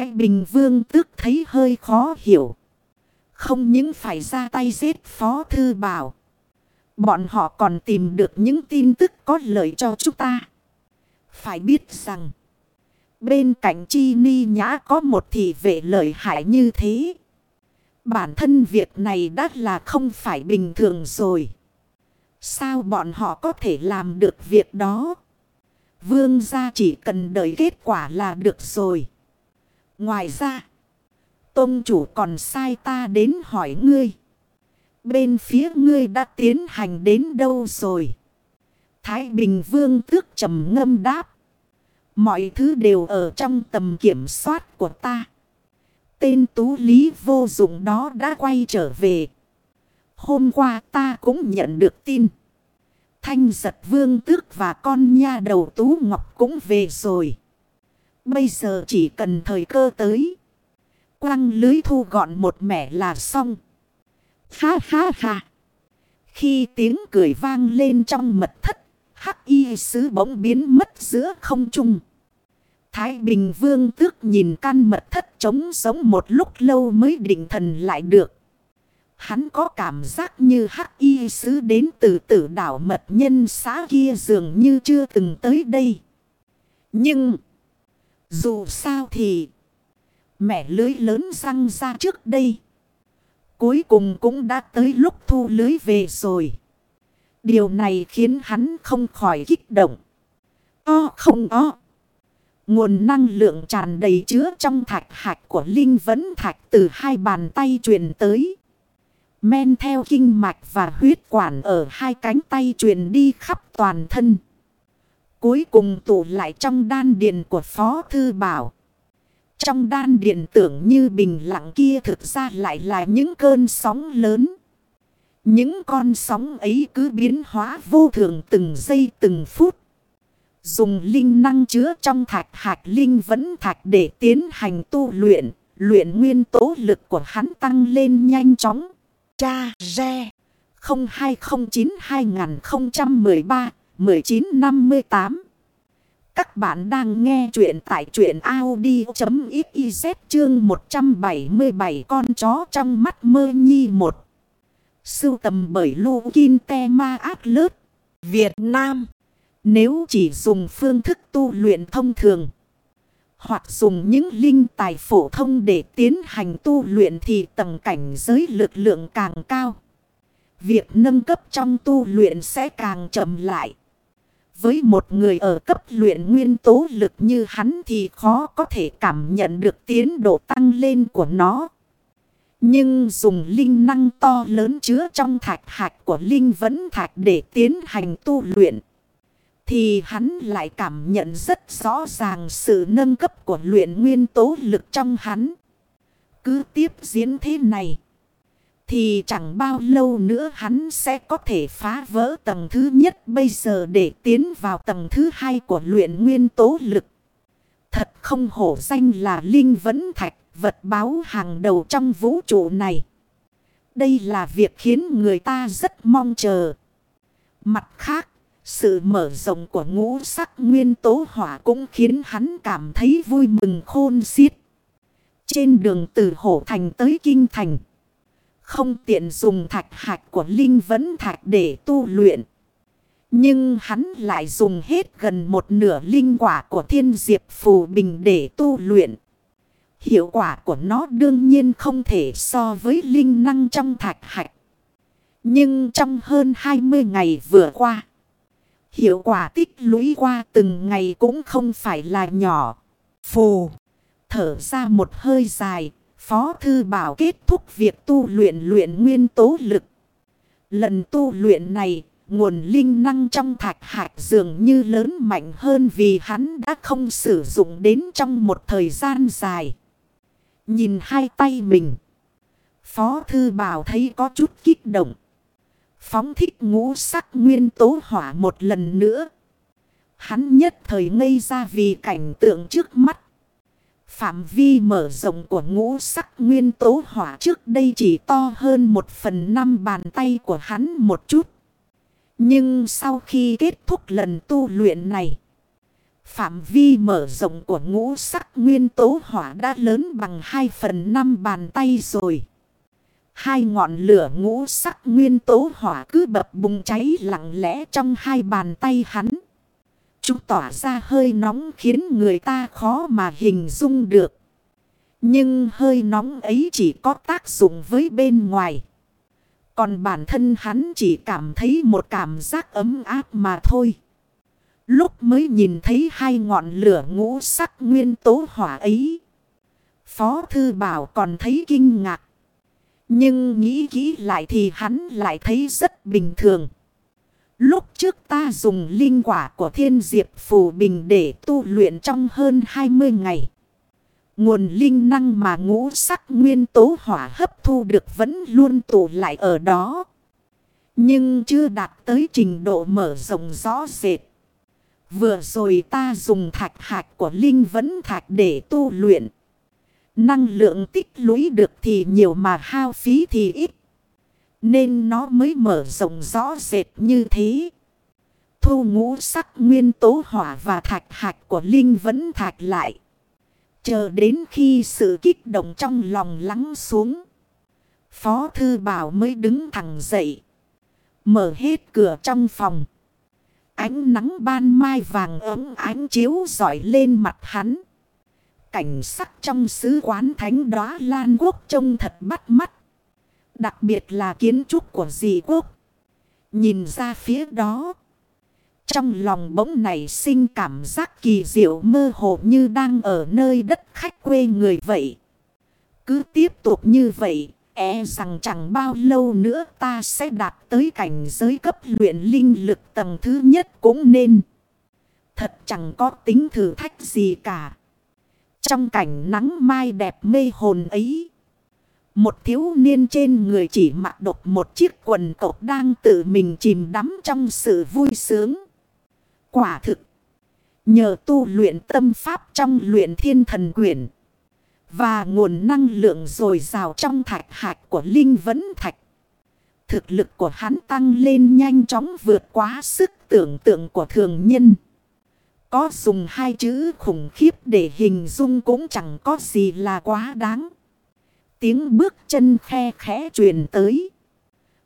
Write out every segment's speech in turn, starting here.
Thái Bình Vương tức thấy hơi khó hiểu. Không những phải ra tay giết Phó Thư Bảo. Bọn họ còn tìm được những tin tức có lợi cho chúng ta. Phải biết rằng. Bên cạnh Chi Ni Nhã có một thị vệ lợi hại như thế. Bản thân việc này đã là không phải bình thường rồi. Sao bọn họ có thể làm được việc đó? Vương gia chỉ cần đợi kết quả là được rồi. Ngoài ra, Tông chủ còn sai ta đến hỏi ngươi. Bên phía ngươi đã tiến hành đến đâu rồi? Thái Bình Vương tước trầm ngâm đáp. Mọi thứ đều ở trong tầm kiểm soát của ta. Tên tú lý vô dụng đó đã quay trở về. Hôm qua ta cũng nhận được tin. Thanh giật vương tước và con nha đầu tú ngọc cũng về rồi. Bây giờ chỉ cần thời cơ tới. Quăng lưới thu gọn một mẻ là xong. Ha ha ha. Khi tiếng cười vang lên trong mật thất. Hắc y sứ bỗng biến mất giữa không trung. Thái Bình Vương tước nhìn căn mật thất trống sống một lúc lâu mới định thần lại được. Hắn có cảm giác như hắc y sứ đến từ tử đảo mật nhân xã kia dường như chưa từng tới đây. Nhưng, dù sao thì, mẹ lưới lớn răng ra trước đây. Cuối cùng cũng đã tới lúc thu lưới về rồi. Điều này khiến hắn không khỏi kích động. O không o. Nguồn năng lượng tràn đầy chứa trong thạch hạch của Linh Vấn Thạch từ hai bàn tay truyền tới. Men theo kinh mạch và huyết quản ở hai cánh tay truyền đi khắp toàn thân. Cuối cùng tụ lại trong đan điền của Phó Thư Bảo. Trong đan điện tưởng như bình lặng kia thực ra lại là những cơn sóng lớn. Những con sóng ấy cứ biến hóa vô thường từng giây từng phút. Dùng linh năng chứa trong thạch hạt linh vẫn thạch để tiến hành tu luyện. Luyện nguyên tố lực của hắn tăng lên nhanh chóng. Cha Re 1958. Các bạn đang nghe chuyện tại chuyện Audi.xyz chương 177 con chó trong mắt mơ nhi một Sưu tầm bởi Lô Kinh Te Ma ác Lớt, Việt Nam Nếu chỉ dùng phương thức tu luyện thông thường, hoặc dùng những linh tài phổ thông để tiến hành tu luyện thì tầng cảnh giới lực lượng càng cao. Việc nâng cấp trong tu luyện sẽ càng chậm lại. Với một người ở cấp luyện nguyên tố lực như hắn thì khó có thể cảm nhận được tiến độ tăng lên của nó. Nhưng dùng linh năng to lớn chứa trong thạch hạch của linh vẫn thạch để tiến hành tu luyện. Thì hắn lại cảm nhận rất rõ ràng sự nâng cấp của luyện nguyên tố lực trong hắn. Cứ tiếp diễn thế này. Thì chẳng bao lâu nữa hắn sẽ có thể phá vỡ tầng thứ nhất bây giờ để tiến vào tầng thứ hai của luyện nguyên tố lực. Thật không hổ danh là Linh Vấn Thạch, vật báo hàng đầu trong vũ trụ này. Đây là việc khiến người ta rất mong chờ. Mặt khác, sự mở rộng của ngũ sắc nguyên tố hỏa cũng khiến hắn cảm thấy vui mừng khôn xiết. Trên đường từ Hổ Thành tới Kinh Thành. Không tiện dùng thạch hạch của Linh Vấn Thạch để tu luyện. Nhưng hắn lại dùng hết gần một nửa linh quả của thiên diệp phù bình để tu luyện. Hiệu quả của nó đương nhiên không thể so với linh năng trong thạch hạch. Nhưng trong hơn 20 ngày vừa qua. Hiệu quả tích lũy qua từng ngày cũng không phải là nhỏ. Phù. Thở ra một hơi dài. Phó thư bảo kết thúc việc tu luyện luyện nguyên tố lực. Lần tu luyện này, nguồn linh năng trong thạch hạch dường như lớn mạnh hơn vì hắn đã không sử dụng đến trong một thời gian dài. Nhìn hai tay mình. Phó thư bảo thấy có chút kích động. Phóng thích ngũ sắc nguyên tố hỏa một lần nữa. Hắn nhất thời ngây ra vì cảnh tượng trước mắt. Phạm vi mở rộng của ngũ sắc nguyên tố hỏa trước đây chỉ to hơn một phần năm bàn tay của hắn một chút. Nhưng sau khi kết thúc lần tu luyện này, Phạm vi mở rộng của ngũ sắc nguyên tố hỏa đã lớn bằng 2 phần 5 bàn tay rồi. Hai ngọn lửa ngũ sắc nguyên tố hỏa cứ bập bùng cháy lặng lẽ trong hai bàn tay hắn. Chúng tỏa ra hơi nóng khiến người ta khó mà hình dung được. Nhưng hơi nóng ấy chỉ có tác dụng với bên ngoài. Còn bản thân hắn chỉ cảm thấy một cảm giác ấm áp mà thôi. Lúc mới nhìn thấy hai ngọn lửa ngũ sắc nguyên tố hỏa ấy. Phó Thư Bảo còn thấy kinh ngạc. Nhưng nghĩ kỹ lại thì hắn lại thấy rất bình thường. Lúc trước ta dùng linh quả của thiên diệp phù bình để tu luyện trong hơn 20 ngày. Nguồn linh năng mà ngũ sắc nguyên tố hỏa hấp thu được vẫn luôn tụ lại ở đó. Nhưng chưa đạt tới trình độ mở rộng rõ rệt. Vừa rồi ta dùng thạch hạch của linh vẫn thạch để tu luyện. Năng lượng tích lũy được thì nhiều mà hao phí thì ít. Nên nó mới mở rộng rõ rệt như thế. Thu ngũ sắc nguyên tố hỏa và thạch hạch của linh vẫn thạch lại. Chờ đến khi sự kích động trong lòng lắng xuống. Phó thư bảo mới đứng thẳng dậy. Mở hết cửa trong phòng. Ánh nắng ban mai vàng ấm ánh chiếu dọi lên mặt hắn. Cảnh sắc trong sứ quán thánh đóa Lan Quốc trông thật bắt mắt. Đặc biệt là kiến trúc của dị quốc. Nhìn ra phía đó. Trong lòng bỗng này sinh cảm giác kỳ diệu mơ hồ như đang ở nơi đất khách quê người vậy. Cứ tiếp tục như vậy, e rằng chẳng bao lâu nữa ta sẽ đạt tới cảnh giới cấp luyện linh lực tầng thứ nhất cũng nên. Thật chẳng có tính thử thách gì cả. Trong cảnh nắng mai đẹp mê hồn ấy. Một thiếu niên trên người chỉ mặc độc một chiếc quần cộc đang tự mình chìm đắm trong sự vui sướng. Quả thực. Nhờ tu luyện tâm pháp trong luyện thiên thần quyển. Và nguồn năng lượng dồi dào trong thạch hạch của Linh Vấn Thạch. Thực lực của hắn tăng lên nhanh chóng vượt quá sức tưởng tượng của thường nhân. Có dùng hai chữ khủng khiếp để hình dung cũng chẳng có gì là quá đáng. Tiếng bước chân khe khẽ truyền tới.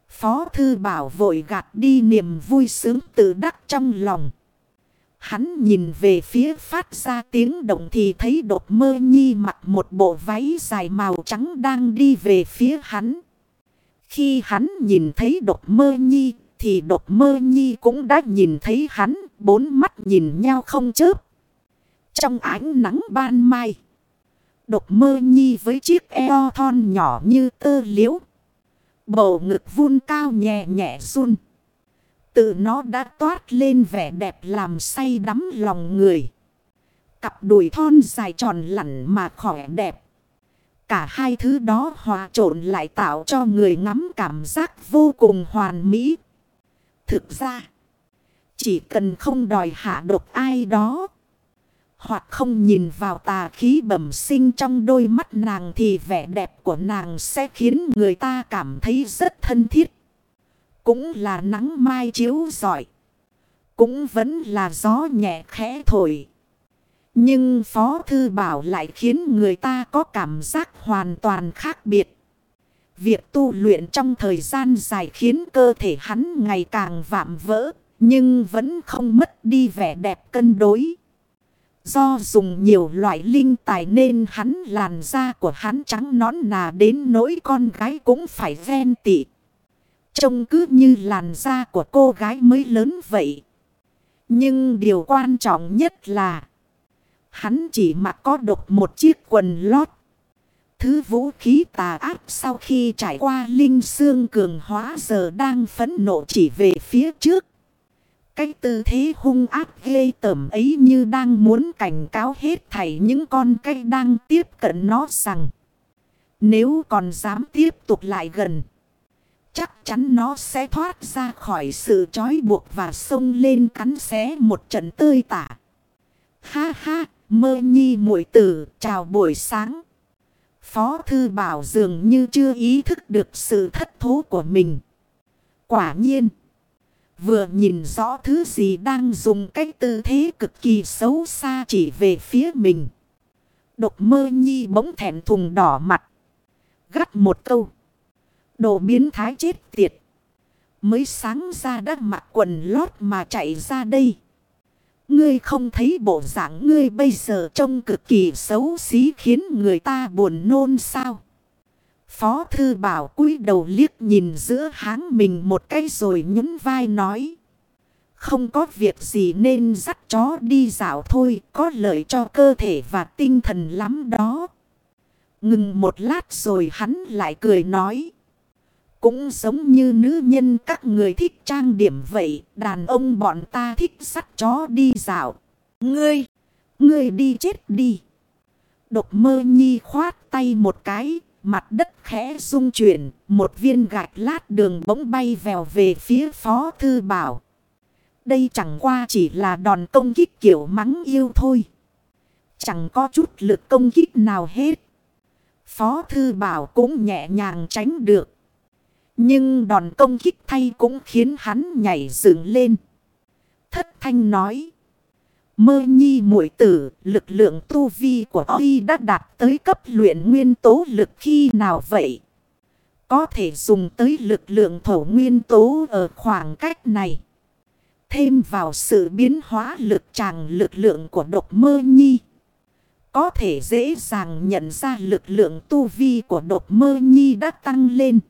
Phó thư bảo vội gạt đi niềm vui sướng tự đắc trong lòng. Hắn nhìn về phía phát ra tiếng động thì thấy đột mơ nhi mặc một bộ váy dài màu trắng đang đi về phía hắn. Khi hắn nhìn thấy đột mơ nhi thì đột mơ nhi cũng đã nhìn thấy hắn, bốn mắt nhìn nhau không chớp. Trong ánh nắng ban mai. Đột mơ nhi với chiếc eo thon nhỏ như tơ liễu. Bầu ngực vun cao nhẹ nhẹ run. Tự nó đã toát lên vẻ đẹp làm say đắm lòng người. Cặp đùi thon dài tròn lặn mà khỏe đẹp. Cả hai thứ đó hòa trộn lại tạo cho người ngắm cảm giác vô cùng hoàn mỹ. Thực ra, chỉ cần không đòi hạ độc ai đó. Hoặc không nhìn vào tà khí bẩm sinh trong đôi mắt nàng thì vẻ đẹp của nàng sẽ khiến người ta cảm thấy rất thân thiết. Cũng là nắng mai chiếu giỏi. Cũng vẫn là gió nhẹ khẽ thổi. Nhưng Phó Thư Bảo lại khiến người ta có cảm giác hoàn toàn khác biệt. Việc tu luyện trong thời gian dài khiến cơ thể hắn ngày càng vạm vỡ. Nhưng vẫn không mất đi vẻ đẹp cân đối. Do dùng nhiều loại linh tài nên hắn làn da của hắn trắng nón nà đến nỗi con gái cũng phải ven tị. Trông cứ như làn da của cô gái mới lớn vậy. Nhưng điều quan trọng nhất là, hắn chỉ mặc có độc một chiếc quần lót. Thứ vũ khí tà ác sau khi trải qua linh xương cường hóa giờ đang phấn nộ chỉ về phía trước. Cái tư thế hung ác ghê tởm ấy như đang muốn cảnh cáo hết thảy những con cây đang tiếp cận nó rằng. Nếu còn dám tiếp tục lại gần. Chắc chắn nó sẽ thoát ra khỏi sự trói buộc và xông lên cắn xé một trận tơi tả. Ha ha, mơ nhi muội tử, chào buổi sáng. Phó thư bảo dường như chưa ý thức được sự thất thố của mình. Quả nhiên. Vừa nhìn rõ thứ gì đang dùng cái tư thế cực kỳ xấu xa chỉ về phía mình. Độc mơ nhi bỗng thẹn thùng đỏ mặt. Gắt một câu. Đồ biến thái chết tiệt. Mới sáng ra đã mặc quần lót mà chạy ra đây. Ngươi không thấy bộ dạng ngươi bây giờ trông cực kỳ xấu xí khiến người ta buồn nôn sao? Phó thư bảo cúi đầu liếc nhìn giữa háng mình một cái rồi nhún vai nói. Không có việc gì nên dắt chó đi dạo thôi, có lợi cho cơ thể và tinh thần lắm đó. Ngừng một lát rồi hắn lại cười nói. Cũng giống như nữ nhân các người thích trang điểm vậy, đàn ông bọn ta thích dắt chó đi dạo. Ngươi, ngươi đi chết đi. Độc mơ nhi khoát tay một cái, mặt đất khẽ rung chuyển, một viên gạch lát đường bỗng bay vèo về phía phó thư bảo. Đây chẳng qua chỉ là đòn công kích kiểu mắng yêu thôi. Chẳng có chút lực công kích nào hết. Phó thư bảo cũng nhẹ nhàng tránh được. Nhưng đòn công kích thay cũng khiến hắn nhảy dựng lên. Thất thanh nói. Mơ nhi muội tử, lực lượng tu vi của y đã đạt tới cấp luyện nguyên tố lực khi nào vậy? Có thể dùng tới lực lượng thổ nguyên tố ở khoảng cách này. Thêm vào sự biến hóa lực tràng lực lượng của độc mơ nhi. Có thể dễ dàng nhận ra lực lượng tu vi của độc mơ nhi đã tăng lên.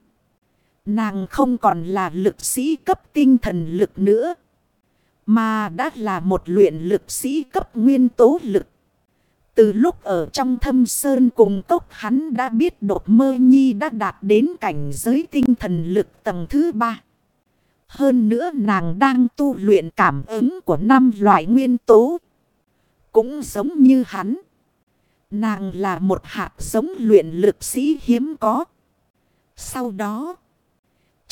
Nàng không còn là lực sĩ cấp tinh thần lực nữa. Mà đã là một luyện lực sĩ cấp nguyên tố lực. Từ lúc ở trong thâm sơn cùng cốc hắn đã biết đột mơ nhi đã đạt đến cảnh giới tinh thần lực tầng thứ ba. Hơn nữa nàng đang tu luyện cảm ứng của năm loại nguyên tố. Cũng giống như hắn. Nàng là một hạt giống luyện lực sĩ hiếm có. Sau đó.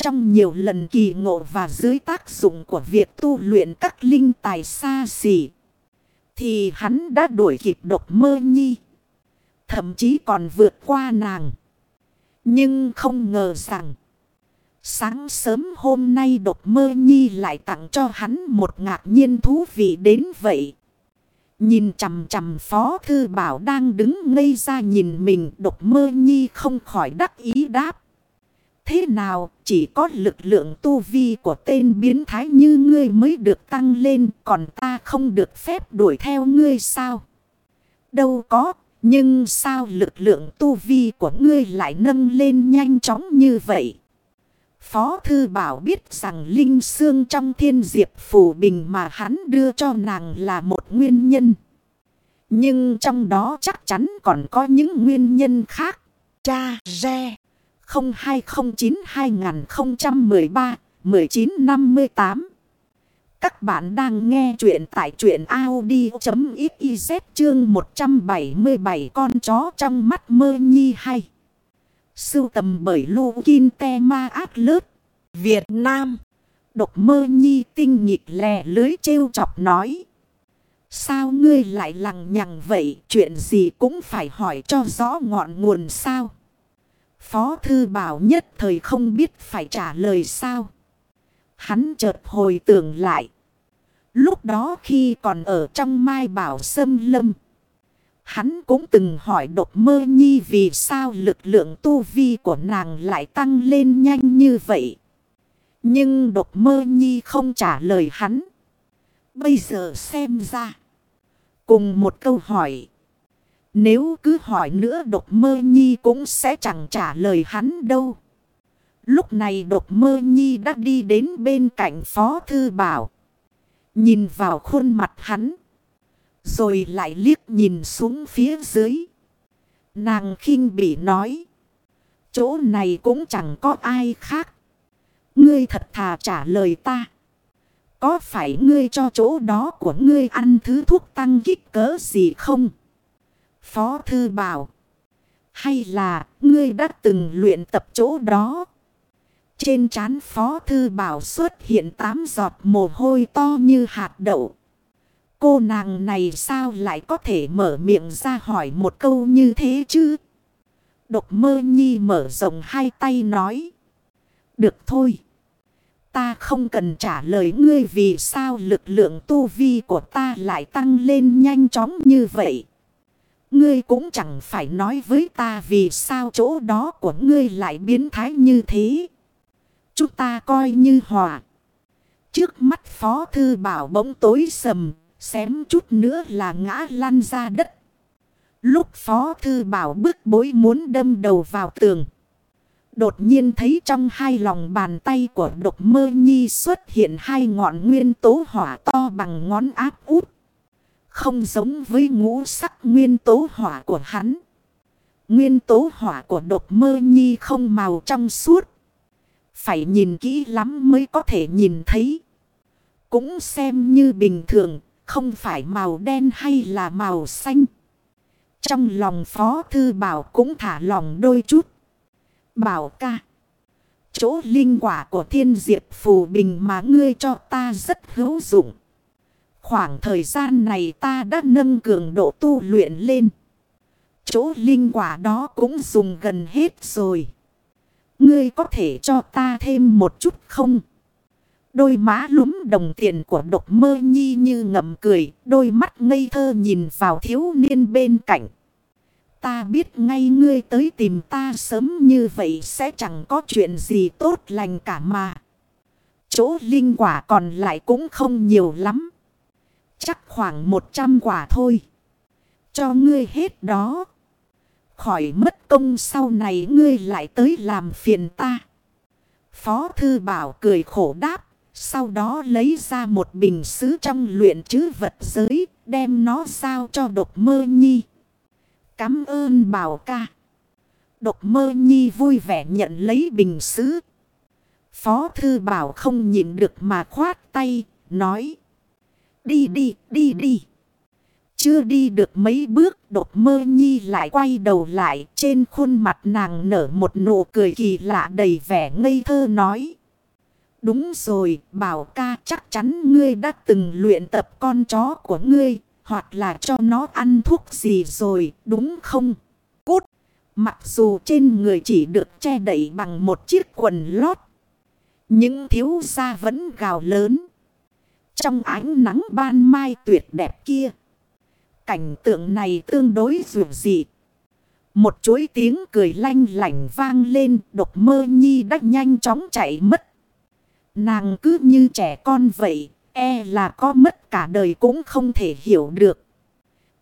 Trong nhiều lần kỳ ngộ và dưới tác dụng của việc tu luyện các linh tài xa xỉ. Thì hắn đã đuổi kịp độc mơ nhi. Thậm chí còn vượt qua nàng. Nhưng không ngờ rằng. Sáng sớm hôm nay độc mơ nhi lại tặng cho hắn một ngạc nhiên thú vị đến vậy. Nhìn chằm chằm phó thư bảo đang đứng ngây ra nhìn mình, độc mơ nhi không khỏi đắc ý đáp. Thế nào chỉ có lực lượng tu vi của tên biến thái như ngươi mới được tăng lên còn ta không được phép đuổi theo ngươi sao? Đâu có, nhưng sao lực lượng tu vi của ngươi lại nâng lên nhanh chóng như vậy? Phó Thư Bảo biết rằng linh xương trong thiên diệp phủ bình mà hắn đưa cho nàng là một nguyên nhân. Nhưng trong đó chắc chắn còn có những nguyên nhân khác. Cha, Re. 0209-2013-1958 Các bạn đang nghe chuyện tại chuyện Audi.xyz chương 177 con chó trong mắt mơ nhi hay. Sưu tầm bởi Lô Kinh Te Ma Át Lớt, Việt Nam. Độc mơ nhi tinh nhịp lè lưới trêu chọc nói. Sao ngươi lại lằng nhằng vậy? Chuyện gì cũng phải hỏi cho rõ ngọn nguồn sao? Phó thư bảo nhất thời không biết phải trả lời sao. Hắn chợt hồi tưởng lại. Lúc đó khi còn ở trong mai bảo sâm lâm. Hắn cũng từng hỏi độc mơ nhi vì sao lực lượng tu vi của nàng lại tăng lên nhanh như vậy. Nhưng độc mơ nhi không trả lời hắn. Bây giờ xem ra. Cùng một câu hỏi. Nếu cứ hỏi nữa độc mơ nhi cũng sẽ chẳng trả lời hắn đâu. Lúc này độc mơ nhi đã đi đến bên cạnh phó thư bảo. Nhìn vào khuôn mặt hắn. Rồi lại liếc nhìn xuống phía dưới. Nàng khinh bị nói. Chỗ này cũng chẳng có ai khác. Ngươi thật thà trả lời ta. Có phải ngươi cho chỗ đó của ngươi ăn thứ thuốc tăng kích cỡ gì không? Phó Thư bảo. Hay là, ngươi đã từng luyện tập chỗ đó? Trên trán Phó Thư bảo xuất hiện tám giọt mồ hôi to như hạt đậu. Cô nàng này sao lại có thể mở miệng ra hỏi một câu như thế chứ? Độc mơ nhi mở rộng hai tay nói. Được thôi. Ta không cần trả lời ngươi vì sao lực lượng tu vi của ta lại tăng lên nhanh chóng như vậy. Ngươi cũng chẳng phải nói với ta vì sao chỗ đó của ngươi lại biến thái như thế. Chúng ta coi như hòa. Trước mắt phó thư bảo bỗng tối sầm, xém chút nữa là ngã lăn ra đất. Lúc phó thư bảo bước bối muốn đâm đầu vào tường. Đột nhiên thấy trong hai lòng bàn tay của độc mơ nhi xuất hiện hai ngọn nguyên tố hỏa to bằng ngón áp út. Không giống với ngũ sắc nguyên tố hỏa của hắn. Nguyên tố hỏa của độc mơ nhi không màu trong suốt. Phải nhìn kỹ lắm mới có thể nhìn thấy. Cũng xem như bình thường, không phải màu đen hay là màu xanh. Trong lòng Phó Thư Bảo cũng thả lòng đôi chút. Bảo ca. Chỗ linh quả của thiên diệp phù bình mà ngươi cho ta rất hữu dụng. Khoảng thời gian này ta đã nâng cường độ tu luyện lên. Chỗ linh quả đó cũng dùng gần hết rồi. Ngươi có thể cho ta thêm một chút không? Đôi má lúm đồng tiền của độc mơ nhi như ngậm cười. Đôi mắt ngây thơ nhìn vào thiếu niên bên cạnh. Ta biết ngay ngươi tới tìm ta sớm như vậy sẽ chẳng có chuyện gì tốt lành cả mà. Chỗ linh quả còn lại cũng không nhiều lắm. Chắc khoảng 100 quả thôi. Cho ngươi hết đó. Khỏi mất công sau này ngươi lại tới làm phiền ta. Phó thư bảo cười khổ đáp. Sau đó lấy ra một bình sứ trong luyện chứ vật giới. Đem nó giao cho độc mơ nhi. Cám ơn bảo ca. Độc mơ nhi vui vẻ nhận lấy bình sứ. Phó thư bảo không nhịn được mà khoát tay, nói. Đi đi, đi đi. Chưa đi được mấy bước đột mơ nhi lại quay đầu lại trên khuôn mặt nàng nở một nụ cười kỳ lạ đầy vẻ ngây thơ nói. Đúng rồi, bảo ca chắc chắn ngươi đã từng luyện tập con chó của ngươi, hoặc là cho nó ăn thuốc gì rồi, đúng không? Cút! Mặc dù trên người chỉ được che đậy bằng một chiếc quần lót. những thiếu gia vẫn gào lớn. Trong ánh nắng ban mai tuyệt đẹp kia. Cảnh tượng này tương đối dù dị. Một chuỗi tiếng cười lanh lảnh vang lên độc mơ nhi đã nhanh chóng chạy mất. Nàng cứ như trẻ con vậy, e là có mất cả đời cũng không thể hiểu được.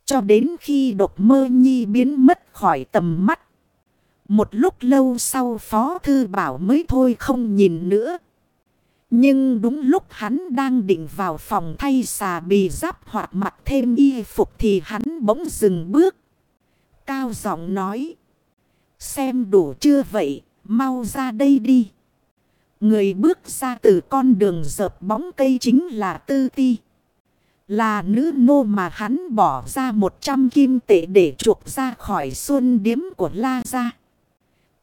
Cho đến khi độc mơ nhi biến mất khỏi tầm mắt. Một lúc lâu sau Phó Thư Bảo mới thôi không nhìn nữa. Nhưng đúng lúc hắn đang định vào phòng thay xà bì giáp hoặc mặc thêm y phục thì hắn bỗng dừng bước. Cao giọng nói. Xem đủ chưa vậy, mau ra đây đi. Người bước ra từ con đường dợp bóng cây chính là Tư Ti. Là nữ nô mà hắn bỏ ra 100 kim tệ để chuộc ra khỏi xuân điếm của La Gia.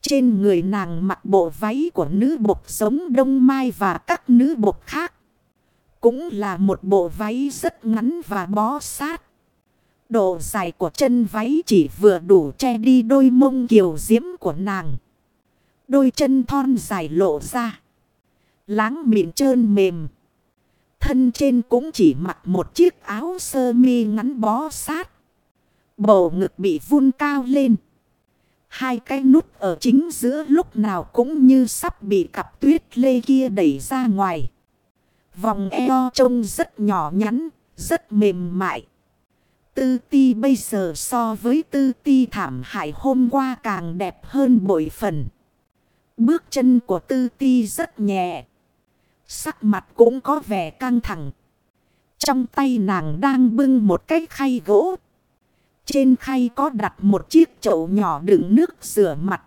Trên người nàng mặc bộ váy của nữ bộc giống Đông Mai và các nữ bộc khác. Cũng là một bộ váy rất ngắn và bó sát. Độ dài của chân váy chỉ vừa đủ che đi đôi mông kiều diễm của nàng. Đôi chân thon dài lộ ra. Láng mịn trơn mềm. Thân trên cũng chỉ mặc một chiếc áo sơ mi ngắn bó sát. Bầu ngực bị vun cao lên. Hai cái nút ở chính giữa lúc nào cũng như sắp bị cặp tuyết lê kia đẩy ra ngoài. Vòng eo trông rất nhỏ nhắn, rất mềm mại. Tư ti bây giờ so với tư ti thảm hại hôm qua càng đẹp hơn bội phần. Bước chân của tư ti rất nhẹ. Sắc mặt cũng có vẻ căng thẳng. Trong tay nàng đang bưng một cái khay gỗ trên khay có đặt một chiếc chậu nhỏ đựng nước rửa mặt.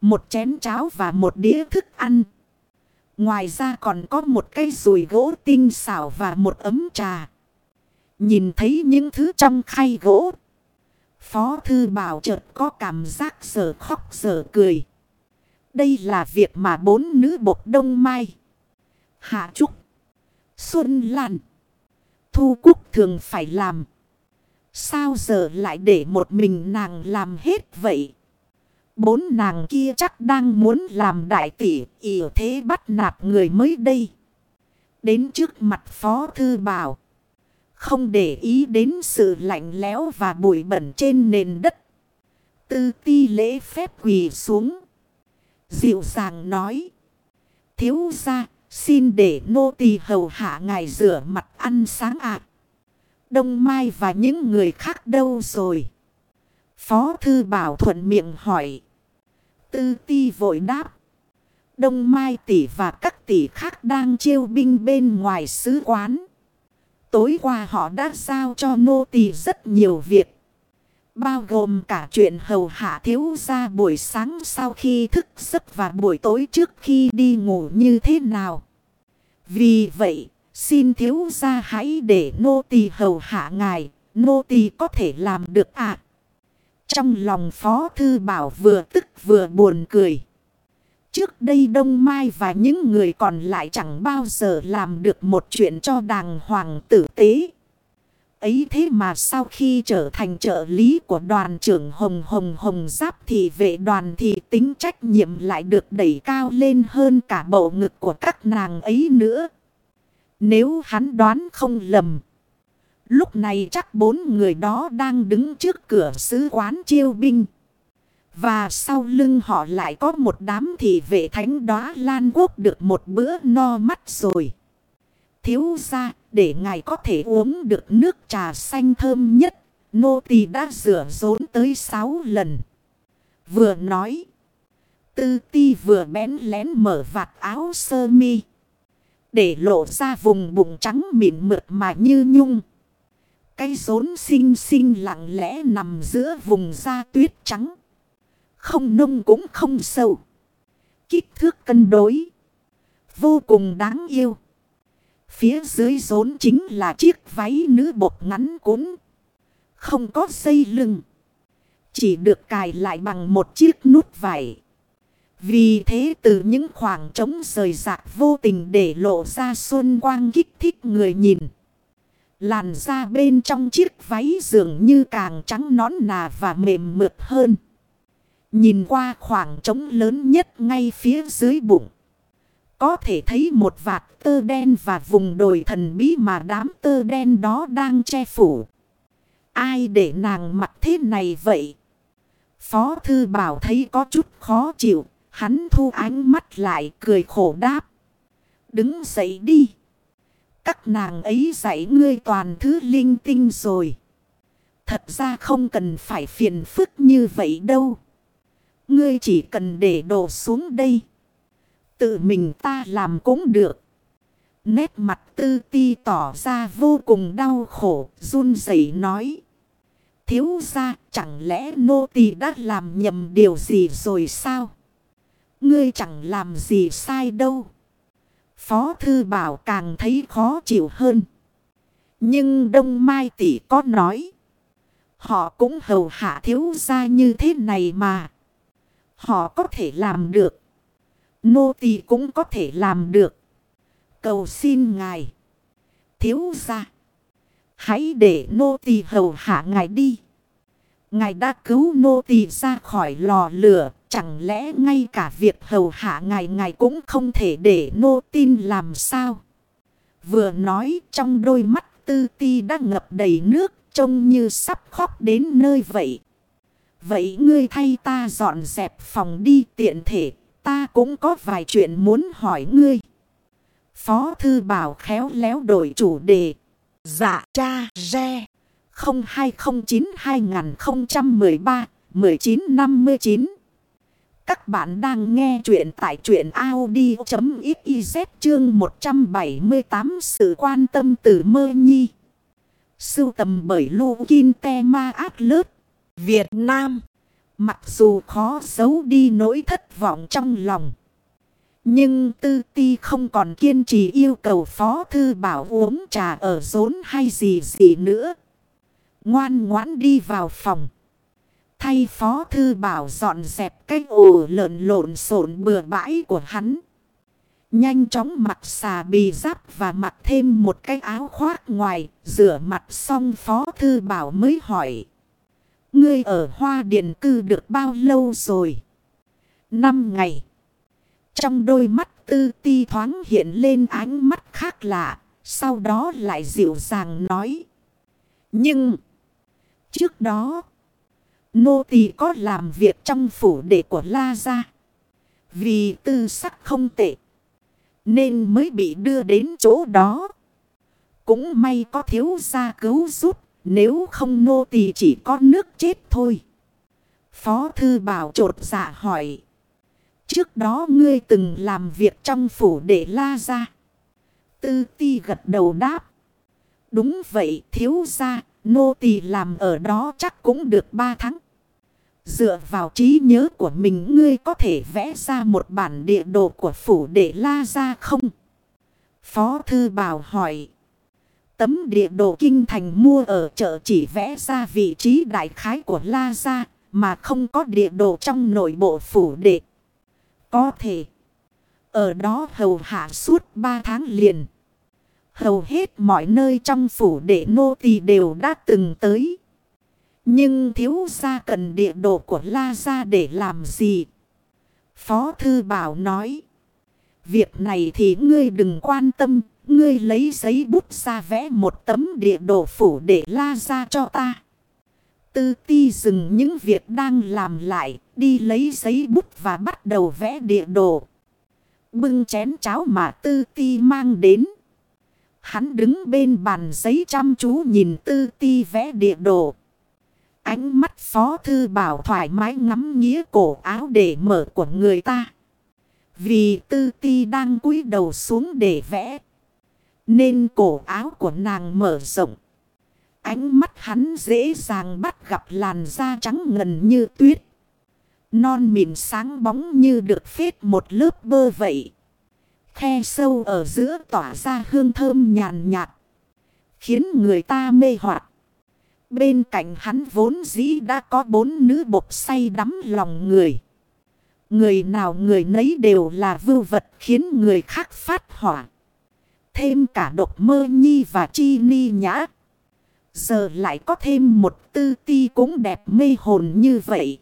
Một chén cháo và một đĩa thức ăn. Ngoài ra còn có một cây rùi gỗ tinh xảo và một ấm trà. Nhìn thấy những thứ trong khay gỗ. Phó thư bảo chợt có cảm giác giờ khóc giờ cười. Đây là việc mà bốn nữ bột đông mai. Hạ Trúc. Xuân Lan. Thu Cúc thường phải làm. Sao giờ lại để một mình nàng làm hết vậy? Bốn nàng kia chắc đang muốn làm đại tỷ ỉ thế bắt nạt người mới đây. Đến trước mặt phó thư bảo. Không để ý đến sự lạnh lẽo và bụi bẩn trên nền đất. Tư ti lễ phép quỳ xuống. Dịu dàng nói. Thiếu ra xin để nô tỳ hầu hạ ngài rửa mặt ăn sáng ạ. Đông Mai và những người khác đâu rồi? Phó thư bảo thuận miệng hỏi. Tư ti vội đáp. Đông Mai tỷ và các tỷ khác đang chiêu binh bên ngoài sứ quán. Tối qua họ đã giao cho nô tỳ rất nhiều việc. Bao gồm cả chuyện hầu hạ thiếu ra buổi sáng sau khi thức giấc và buổi tối trước khi đi ngủ như thế nào. Vì vậy, xin thiếu ra hãy để nô tỳ hầu hạ ngài, nô tỳ có thể làm được ạ. À? Trong lòng Phó Thư Bảo vừa tức vừa buồn cười. Trước đây Đông Mai và những người còn lại chẳng bao giờ làm được một chuyện cho đàng hoàng tử tế. Ấy thế mà sau khi trở thành trợ lý của đoàn trưởng Hồng Hồng Hồng Giáp thì vệ đoàn thì tính trách nhiệm lại được đẩy cao lên hơn cả bộ ngực của các nàng ấy nữa. Nếu hắn đoán không lầm. Lúc này chắc bốn người đó đang đứng trước cửa sứ quán chiêu binh. Và sau lưng họ lại có một đám thị vệ thánh đóa lan quốc được một bữa no mắt rồi. Thiếu ra, để ngài có thể uống được nước trà xanh thơm nhất, nô tỳ đã rửa rốn tới sáu lần. Vừa nói, tư ti vừa bén lén mở vạt áo sơ mi. Để lộ ra vùng bụng trắng mịn mượt mà như nhung. Cây rốn xinh xinh lặng lẽ nằm giữa vùng da tuyết trắng. Không nông cũng không sâu. Kích thước cân đối. Vô cùng đáng yêu. Phía dưới rốn chính là chiếc váy nữ bột ngắn cuốn. Không có dây lưng. Chỉ được cài lại bằng một chiếc nút vải. Vì thế từ những khoảng trống rời rạc vô tình để lộ ra xuân quang kích thích người nhìn. Làn da bên trong chiếc váy dường như càng trắng nón nà và mềm mượt hơn. Nhìn qua khoảng trống lớn nhất ngay phía dưới bụng. Có thể thấy một vạt tơ đen và vùng đồi thần bí mà đám tơ đen đó đang che phủ. Ai để nàng mặc thế này vậy? Phó thư bảo thấy có chút khó chịu. Hắn thu ánh mắt lại cười khổ đáp. Đứng dậy đi. Các nàng ấy dạy ngươi toàn thứ linh tinh rồi. Thật ra không cần phải phiền phức như vậy đâu. Ngươi chỉ cần để đồ xuống đây. Tự mình ta làm cũng được. Nét mặt tư ti tỏ ra vô cùng đau khổ, run rẩy nói. Thiếu ra chẳng lẽ nô tỳ đã làm nhầm điều gì rồi sao? Ngươi chẳng làm gì sai đâu. Phó thư bảo càng thấy khó chịu hơn. Nhưng Đông Mai tỷ có nói. Họ cũng hầu hạ thiếu ra như thế này mà. Họ có thể làm được. Nô tỳ cũng có thể làm được. Cầu xin ngài. Thiếu ra. Hãy để nô tỳ hầu hạ ngài đi. Ngài đã cứu nô tỳ ra khỏi lò lửa. Chẳng lẽ ngay cả việc hầu hạ ngài ngài cũng không thể để nô tin làm sao? Vừa nói, trong đôi mắt tư ti đã ngập đầy nước, trông như sắp khóc đến nơi vậy. Vậy ngươi thay ta dọn dẹp phòng đi tiện thể, ta cũng có vài chuyện muốn hỏi ngươi. Phó thư bảo khéo léo đổi chủ đề. Dạ cha, re 0209 2013 1959 các bạn đang nghe chuyện tại chuyện Audi.xyz chương 178 sự quan tâm từ mơ nhi. Sưu tầm bởi Lô Kinh Te Ma Át Lớt, Việt Nam. Mặc dù khó giấu đi nỗi thất vọng trong lòng. Nhưng tư ti không còn kiên trì yêu cầu phó thư bảo uống trà ở rốn hay gì gì nữa. Ngoan ngoãn đi vào phòng. Thay phó thư bảo dọn dẹp cái ổ lợn lộn xộn bừa bãi của hắn. Nhanh chóng mặc xà bì giáp và mặc thêm một cái áo khoác ngoài. Rửa mặt xong phó thư bảo mới hỏi. Ngươi ở hoa điện cư được bao lâu rồi? Năm ngày. Trong đôi mắt tư ti thoáng hiện lên ánh mắt khác lạ. Sau đó lại dịu dàng nói. Nhưng. Trước đó. Nô tỳ có làm việc trong phủ đệ của La Gia. Vì tư sắc không tệ. Nên mới bị đưa đến chỗ đó. Cũng may có thiếu gia cứu giúp. Nếu không nô tỳ chỉ có nước chết thôi. Phó thư bảo trột dạ hỏi. Trước đó ngươi từng làm việc trong phủ để la ra. Tư ti gật đầu đáp. Đúng vậy, thiếu gia, nô tỳ làm ở đó chắc cũng được 3 tháng. Dựa vào trí nhớ của mình, ngươi có thể vẽ ra một bản địa đồ của phủ để la ra không? Phó thư bảo hỏi. Tấm địa đồ kinh thành mua ở chợ chỉ vẽ ra vị trí đại khái của La Gia mà không có địa đồ trong nội bộ phủ đệ. Có thể. Ở đó hầu hạ suốt 3 tháng liền. Hầu hết mọi nơi trong phủ đệ nô tỳ đều đã từng tới. Nhưng thiếu gia cần địa đồ của La Gia để làm gì? Phó Thư Bảo nói. Việc này thì ngươi đừng quan tâm. Ngươi lấy giấy bút ra vẽ một tấm địa đồ phủ để La Gia cho ta. Tư ti dừng những việc đang làm lại, đi lấy giấy bút và bắt đầu vẽ địa đồ. Bưng chén cháo mà tư ti mang đến. Hắn đứng bên bàn giấy chăm chú nhìn tư ti vẽ địa đồ. Ánh mắt phó thư bảo thoải mái ngắm nghĩa cổ áo để mở của người ta. Vì tư ti đang cúi đầu xuống để vẽ. Nên cổ áo của nàng mở rộng. Ánh mắt hắn dễ dàng bắt gặp làn da trắng ngần như tuyết. Non mịn sáng bóng như được phết một lớp bơ vậy. Khe sâu ở giữa tỏa ra hương thơm nhàn nhạt. Khiến người ta mê hoạt. Bên cạnh hắn vốn dĩ đã có bốn nữ bộc say đắm lòng người. Người nào người nấy đều là vưu vật khiến người khác phát hỏa. Thêm cả độc mơ nhi và chi ni nhã. Giờ lại có thêm một tư ti cũng đẹp mê hồn như vậy.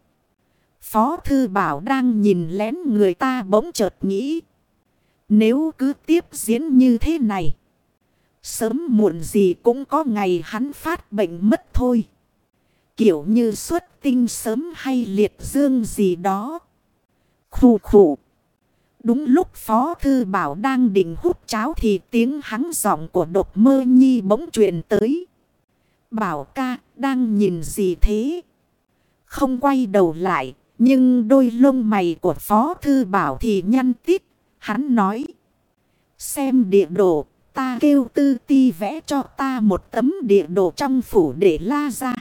Phó thư bảo đang nhìn lén người ta bỗng chợt nghĩ. Nếu cứ tiếp diễn như thế này. Sớm muộn gì cũng có ngày hắn phát bệnh mất thôi. Kiểu như xuất tinh sớm hay liệt dương gì đó. Khủ khủ. Đúng lúc Phó Thư Bảo đang định hút cháo thì tiếng hắn giọng của độc mơ nhi bỗng truyền tới. Bảo ca đang nhìn gì thế? Không quay đầu lại, nhưng đôi lông mày của Phó Thư Bảo thì nhăn tít. Hắn nói. Xem địa đồ, ta kêu tư ti vẽ cho ta một tấm địa đồ trong phủ để la ra.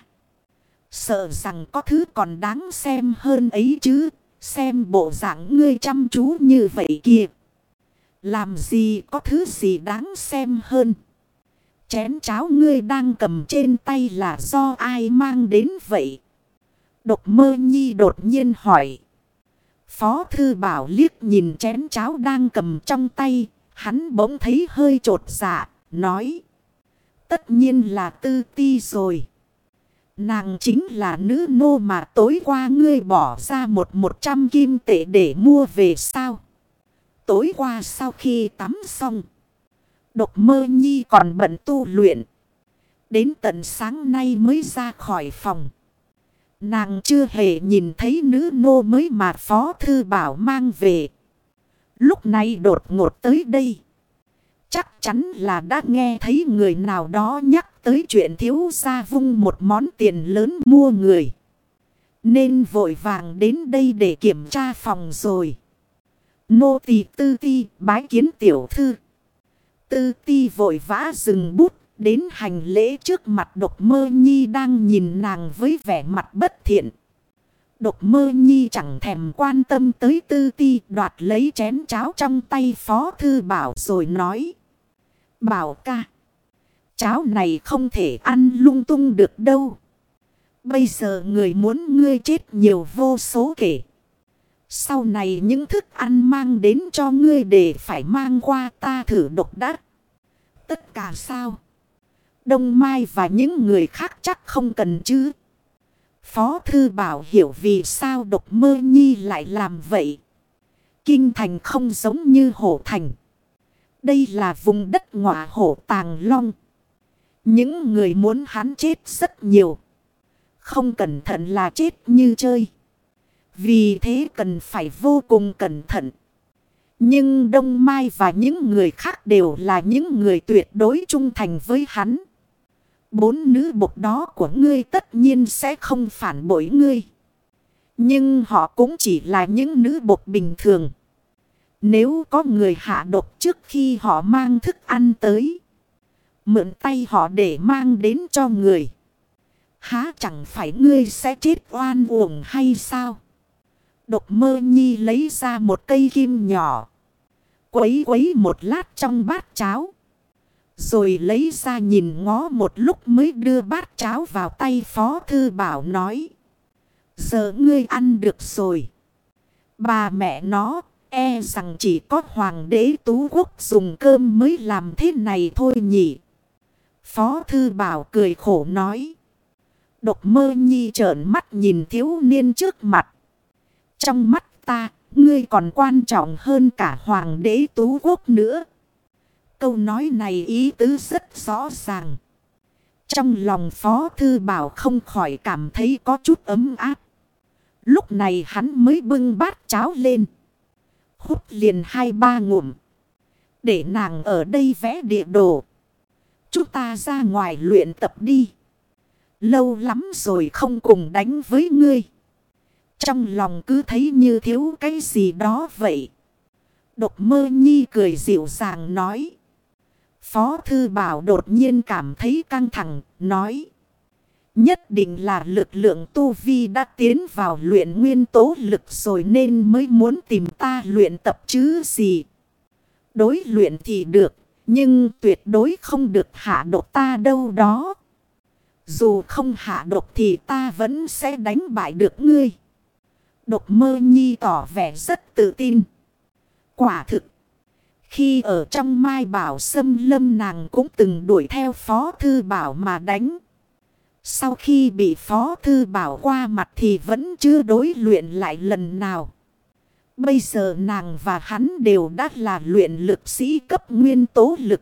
Sợ rằng có thứ còn đáng xem hơn ấy chứ. Xem bộ dạng ngươi chăm chú như vậy kìa. Làm gì có thứ gì đáng xem hơn. Chén cháo ngươi đang cầm trên tay là do ai mang đến vậy? Độc mơ nhi đột nhiên hỏi. Phó thư bảo liếc nhìn chén cháo đang cầm trong tay. Hắn bỗng thấy hơi trột dạ, nói. Tất nhiên là tư ti rồi. Nàng chính là nữ nô mà tối qua ngươi bỏ ra một một trăm kim tệ để mua về sao. Tối qua sau khi tắm xong. Độc mơ nhi còn bận tu luyện. Đến tận sáng nay mới ra khỏi phòng. Nàng chưa hề nhìn thấy nữ nô mới mà Phó Thư Bảo mang về. Lúc này đột ngột tới đây. Chắc chắn là đã nghe thấy người nào đó nhắc tới chuyện thiếu gia vung một món tiền lớn mua người. Nên vội vàng đến đây để kiểm tra phòng rồi. Nô tỳ tư ti bái kiến tiểu thư. Tư ti vội vã dừng bút, đến hành lễ trước mặt độc mơ nhi đang nhìn nàng với vẻ mặt bất thiện. Độc mơ nhi chẳng thèm quan tâm tới tư ti, đoạt lấy chén cháo trong tay phó thư bảo rồi nói. Bảo ca. Cháo này không thể ăn lung tung được đâu. Bây giờ người muốn ngươi chết nhiều vô số kể. Sau này những thức ăn mang đến cho ngươi để phải mang qua ta thử độc đắc. Tất cả sao? Đông Mai và những người khác chắc không cần chứ. Phó Thư Bảo hiểu vì sao độc mơ nhi lại làm vậy. Kinh thành không giống như hổ thành. Đây là vùng đất ngọa hổ tàng long. Những người muốn hắn chết rất nhiều. Không cẩn thận là chết như chơi. Vì thế cần phải vô cùng cẩn thận. Nhưng Đông Mai và những người khác đều là những người tuyệt đối trung thành với hắn. Bốn nữ bột đó của ngươi tất nhiên sẽ không phản bội ngươi. Nhưng họ cũng chỉ là những nữ bột bình thường. Nếu có người hạ độc trước khi họ mang thức ăn tới. Mượn tay họ để mang đến cho người. Há chẳng phải ngươi sẽ chết oan uổng hay sao? Độc mơ nhi lấy ra một cây kim nhỏ. Quấy quấy một lát trong bát cháo. Rồi lấy ra nhìn ngó một lúc mới đưa bát cháo vào tay Phó Thư Bảo nói. Giờ ngươi ăn được rồi. Bà mẹ nó e rằng chỉ có hoàng đế tú quốc dùng cơm mới làm thế này thôi nhỉ. Phó Thư Bảo cười khổ nói. Độc mơ nhi trợn mắt nhìn thiếu niên trước mặt. Trong mắt ta, ngươi còn quan trọng hơn cả hoàng đế tú quốc nữa. Câu nói này ý tứ rất rõ ràng. Trong lòng Phó Thư Bảo không khỏi cảm thấy có chút ấm áp. Lúc này hắn mới bưng bát cháo lên. Hút liền hai ba ngụm. Để nàng ở đây vẽ địa đồ. Chúng ta ra ngoài luyện tập đi. Lâu lắm rồi không cùng đánh với ngươi. Trong lòng cứ thấy như thiếu cái gì đó vậy. Độc mơ nhi cười dịu dàng nói. Phó Thư Bảo đột nhiên cảm thấy căng thẳng, nói. Nhất định là lực lượng tu vi đã tiến vào luyện nguyên tố lực rồi nên mới muốn tìm ta luyện tập chứ gì. Đối luyện thì được, nhưng tuyệt đối không được hạ độc ta đâu đó. Dù không hạ độc thì ta vẫn sẽ đánh bại được ngươi. Độc mơ nhi tỏ vẻ rất tự tin. Quả thực. Khi ở trong mai bảo sâm, lâm nàng cũng từng đuổi theo phó thư bảo mà đánh. Sau khi bị phó thư bảo qua mặt thì vẫn chưa đối luyện lại lần nào. Bây giờ nàng và hắn đều đã là luyện lực sĩ cấp nguyên tố lực.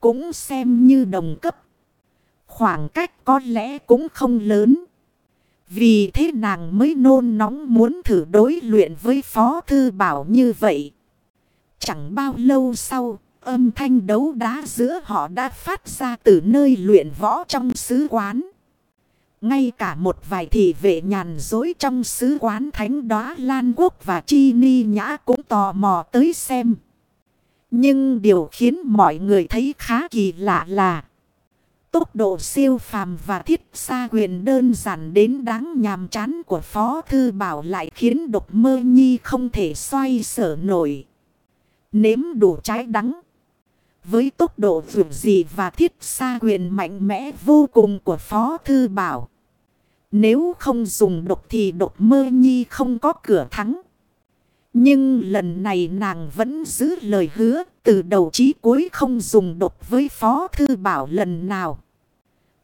Cũng xem như đồng cấp. Khoảng cách có lẽ cũng không lớn. Vì thế nàng mới nôn nóng muốn thử đối luyện với Phó Thư Bảo như vậy. Chẳng bao lâu sau, âm thanh đấu đá giữa họ đã phát ra từ nơi luyện võ trong sứ quán. Ngay cả một vài thị vệ nhàn dối trong sứ quán thánh đóa Lan Quốc và Chi Ni Nhã cũng tò mò tới xem. Nhưng điều khiến mọi người thấy khá kỳ lạ là Tốc độ siêu phàm và thiết xa quyền đơn giản đến đáng nhàm chán của Phó Thư Bảo lại khiến độc mơ nhi không thể xoay sở nổi. Nếm đủ trái đắng. Với tốc độ vượt dị và thiết xa quyền mạnh mẽ vô cùng của Phó Thư Bảo. Nếu không dùng độc thì độc mơ nhi không có cửa thắng. Nhưng lần này nàng vẫn giữ lời hứa từ đầu chí cuối không dùng độc với Phó Thư Bảo lần nào.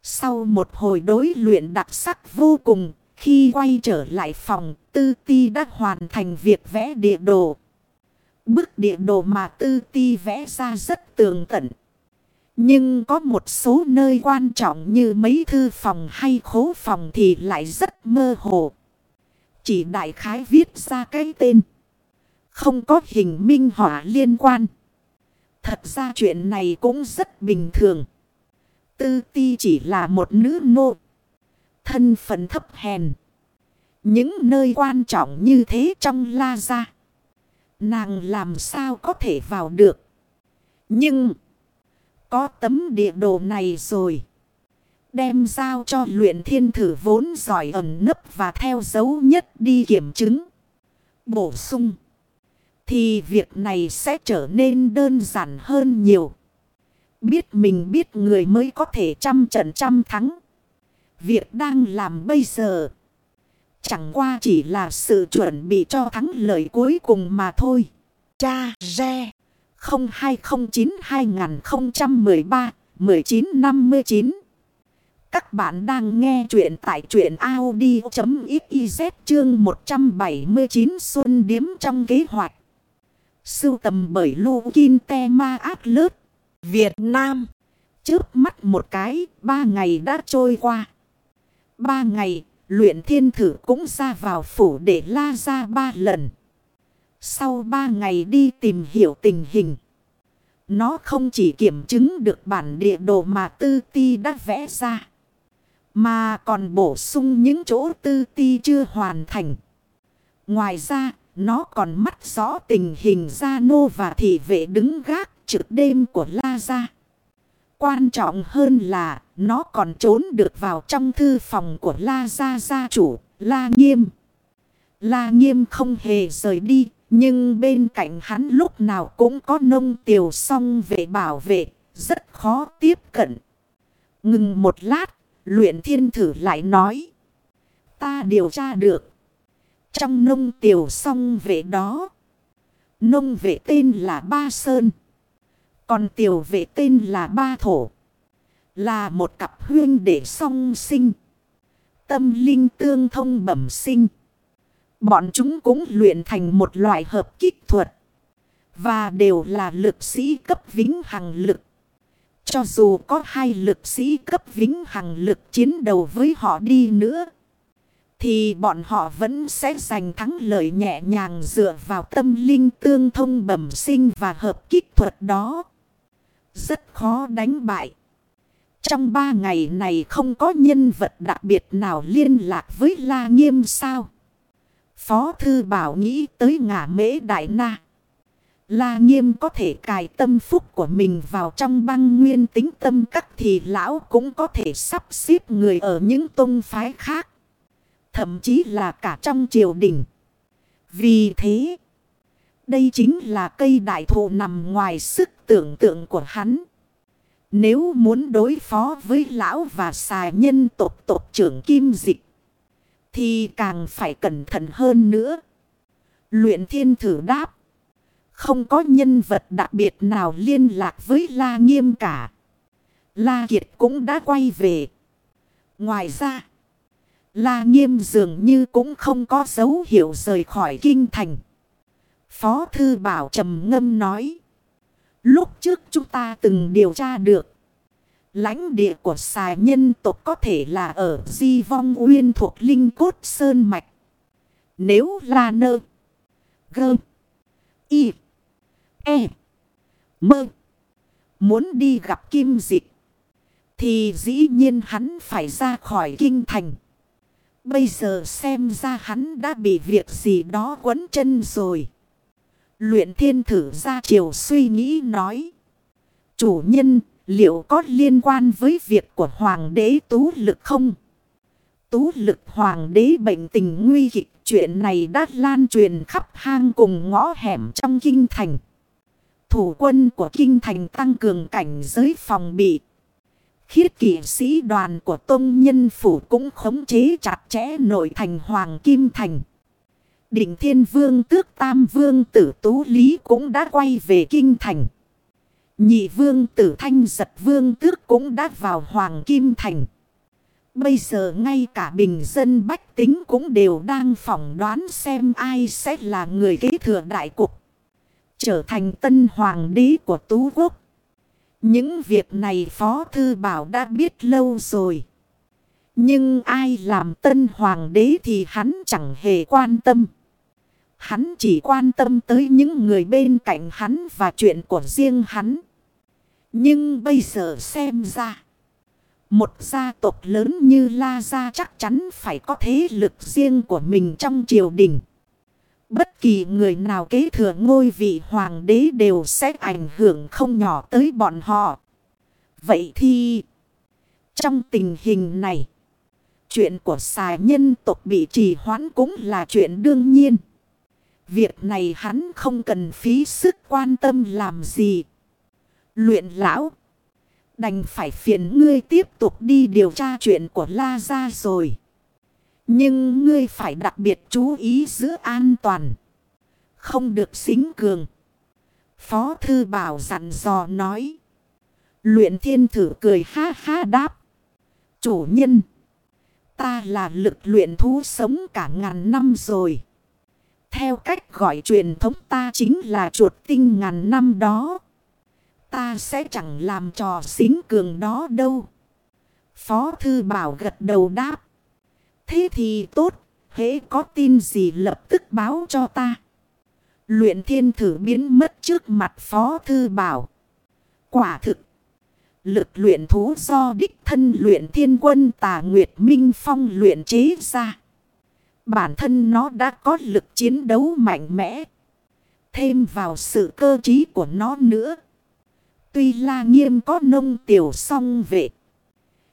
Sau một hồi đối luyện đặc sắc vô cùng, khi quay trở lại phòng, Tư Ti đã hoàn thành việc vẽ địa đồ. Bức địa đồ mà Tư Ti vẽ ra rất tường tận. Nhưng có một số nơi quan trọng như mấy thư phòng hay khố phòng thì lại rất mơ hồ. Chỉ đại khái viết ra cái tên. Không có hình minh họa liên quan. Thật ra chuyện này cũng rất bình thường. Tư ti chỉ là một nữ nô. Thân phận thấp hèn. Những nơi quan trọng như thế trong la gia. Nàng làm sao có thể vào được. Nhưng. Có tấm địa đồ này rồi. Đem giao cho luyện thiên thử vốn giỏi ẩn nấp và theo dấu nhất đi kiểm chứng. Bổ sung. Thì việc này sẽ trở nên đơn giản hơn nhiều. Biết mình biết người mới có thể trăm trận trăm thắng. Việc đang làm bây giờ. Chẳng qua chỉ là sự chuẩn bị cho thắng lợi cuối cùng mà thôi. Cha Re 0209-2013-1959 Các bạn đang nghe chuyện tại chuyện Audi.xyz chương 179 Xuân Điếm trong kế hoạch. Sưu tầm bởi Lô Kinh Te Ma Át Lớt, Việt Nam. Trước mắt một cái, ba ngày đã trôi qua. Ba ngày, luyện thiên thử cũng ra vào phủ để la ra ba lần. Sau ba ngày đi tìm hiểu tình hình. Nó không chỉ kiểm chứng được bản địa đồ mà tư ti đã vẽ ra. Mà còn bổ sung những chỗ tư ti chưa hoàn thành. Ngoài ra, nó còn mắt rõ tình hình gia nô và thị vệ đứng gác trực đêm của La Gia. Quan trọng hơn là nó còn trốn được vào trong thư phòng của La Gia gia chủ, La Nghiêm. La Nghiêm không hề rời đi, nhưng bên cạnh hắn lúc nào cũng có nông tiều song vệ bảo vệ, rất khó tiếp cận. Ngừng một lát, luyện thiên thử lại nói. Ta điều tra được. Trong nông tiều song vệ đó, nông vệ tên là Ba Sơn. Còn tiểu vệ tên là Ba Thổ. Là một cặp huyên để song sinh. Tâm linh tương thông bẩm sinh. Bọn chúng cũng luyện thành một loại hợp kích thuật. Và đều là lực sĩ cấp vĩnh hằng lực. Cho dù có hai lực sĩ cấp vĩnh hằng lực chiến đấu với họ đi nữa. Thì bọn họ vẫn sẽ giành thắng lợi nhẹ nhàng dựa vào tâm linh tương thông bẩm sinh và hợp kích thuật đó. Rất khó đánh bại. Trong ba ngày này không có nhân vật đặc biệt nào liên lạc với La Nghiêm sao? Phó Thư Bảo nghĩ tới ngả mễ đại na. La Nghiêm có thể cài tâm phúc của mình vào trong băng nguyên tính tâm các thì lão cũng có thể sắp xếp người ở những tôn phái khác. Thậm chí là cả trong triều đình. Vì thế, đây chính là cây đại thụ nằm ngoài sức tưởng tượng của hắn. Nếu muốn đối phó với lão và xà nhân tộc tộc trưởng kim dịch. Thì càng phải cẩn thận hơn nữa. Luyện thiên thử đáp. Không có nhân vật đặc biệt nào liên lạc với La Nghiêm cả. La Kiệt cũng đã quay về. Ngoài ra, La Nghiêm dường như cũng không có dấu hiệu rời khỏi kinh thành. Phó Thư Bảo trầm ngâm nói. Lúc trước chúng ta từng điều tra được. lãnh địa của xài nhân tộc có thể là ở Di Vong Uyên thuộc Linh Cốt Sơn Mạch. Nếu là nơ. Gơ. Y. E. Mơ. Muốn đi gặp kim dịch. Thì dĩ nhiên hắn phải ra khỏi kinh thành. Bây giờ xem ra hắn đã bị việc gì đó quấn chân rồi. Luyện thiên thử ra chiều suy nghĩ nói. Chủ nhân, liệu có liên quan với việc của hoàng đế tú lực không? Tú lực hoàng đế bệnh tình nguy kịch. Chuyện này đã lan truyền khắp hang cùng ngõ hẻm trong kinh thành. Thủ quân của kinh thành tăng cường cảnh giới phòng bị. Khiết kỷ sĩ đoàn của Tông Nhân Phủ cũng khống chế chặt chẽ nội thành Hoàng Kim Thành. Định Thiên Vương tước Tam Vương tử Tú Lý cũng đã quay về Kinh Thành. Nhị Vương tử Thanh Giật Vương tước cũng đã vào Hoàng Kim Thành. Bây giờ ngay cả bình dân bách tính cũng đều đang phỏng đoán xem ai sẽ là người kế thừa đại cục. Trở thành tân hoàng đế của Tú Quốc. Những việc này Phó Thư Bảo đã biết lâu rồi. Nhưng ai làm tân hoàng đế thì hắn chẳng hề quan tâm. Hắn chỉ quan tâm tới những người bên cạnh hắn và chuyện của riêng hắn. Nhưng bây giờ xem ra. Một gia tộc lớn như La Gia chắc chắn phải có thế lực riêng của mình trong triều đình. Bất kỳ người nào kế thừa ngôi vị hoàng đế đều sẽ ảnh hưởng không nhỏ tới bọn họ. Vậy thì, trong tình hình này, chuyện của xà nhân tộc bị trì hoãn cũng là chuyện đương nhiên. Việc này hắn không cần phí sức quan tâm làm gì. Luyện lão, đành phải phiền ngươi tiếp tục đi điều tra chuyện của La Gia rồi. Nhưng ngươi phải đặc biệt chú ý giữ an toàn. Không được xính cường. Phó Thư Bảo dặn dò nói. Luyện thiên thử cười ha ha đáp. Chủ nhân. Ta là lực luyện thú sống cả ngàn năm rồi. Theo cách gọi truyền thống ta chính là chuột tinh ngàn năm đó. Ta sẽ chẳng làm trò xính cường đó đâu. Phó thư bảo gật đầu đáp. Thế thì tốt, hễ có tin gì lập tức báo cho ta. Luyện thiên thử biến mất trước mặt phó thư bảo. Quả thực. Lực luyện thú do đích thân luyện thiên quân tà Nguyệt Minh Phong luyện chế ra. Bản thân nó đã có lực chiến đấu mạnh mẽ. Thêm vào sự cơ trí của nó nữa. Tuy la nghiêm có nông tiểu song vệ.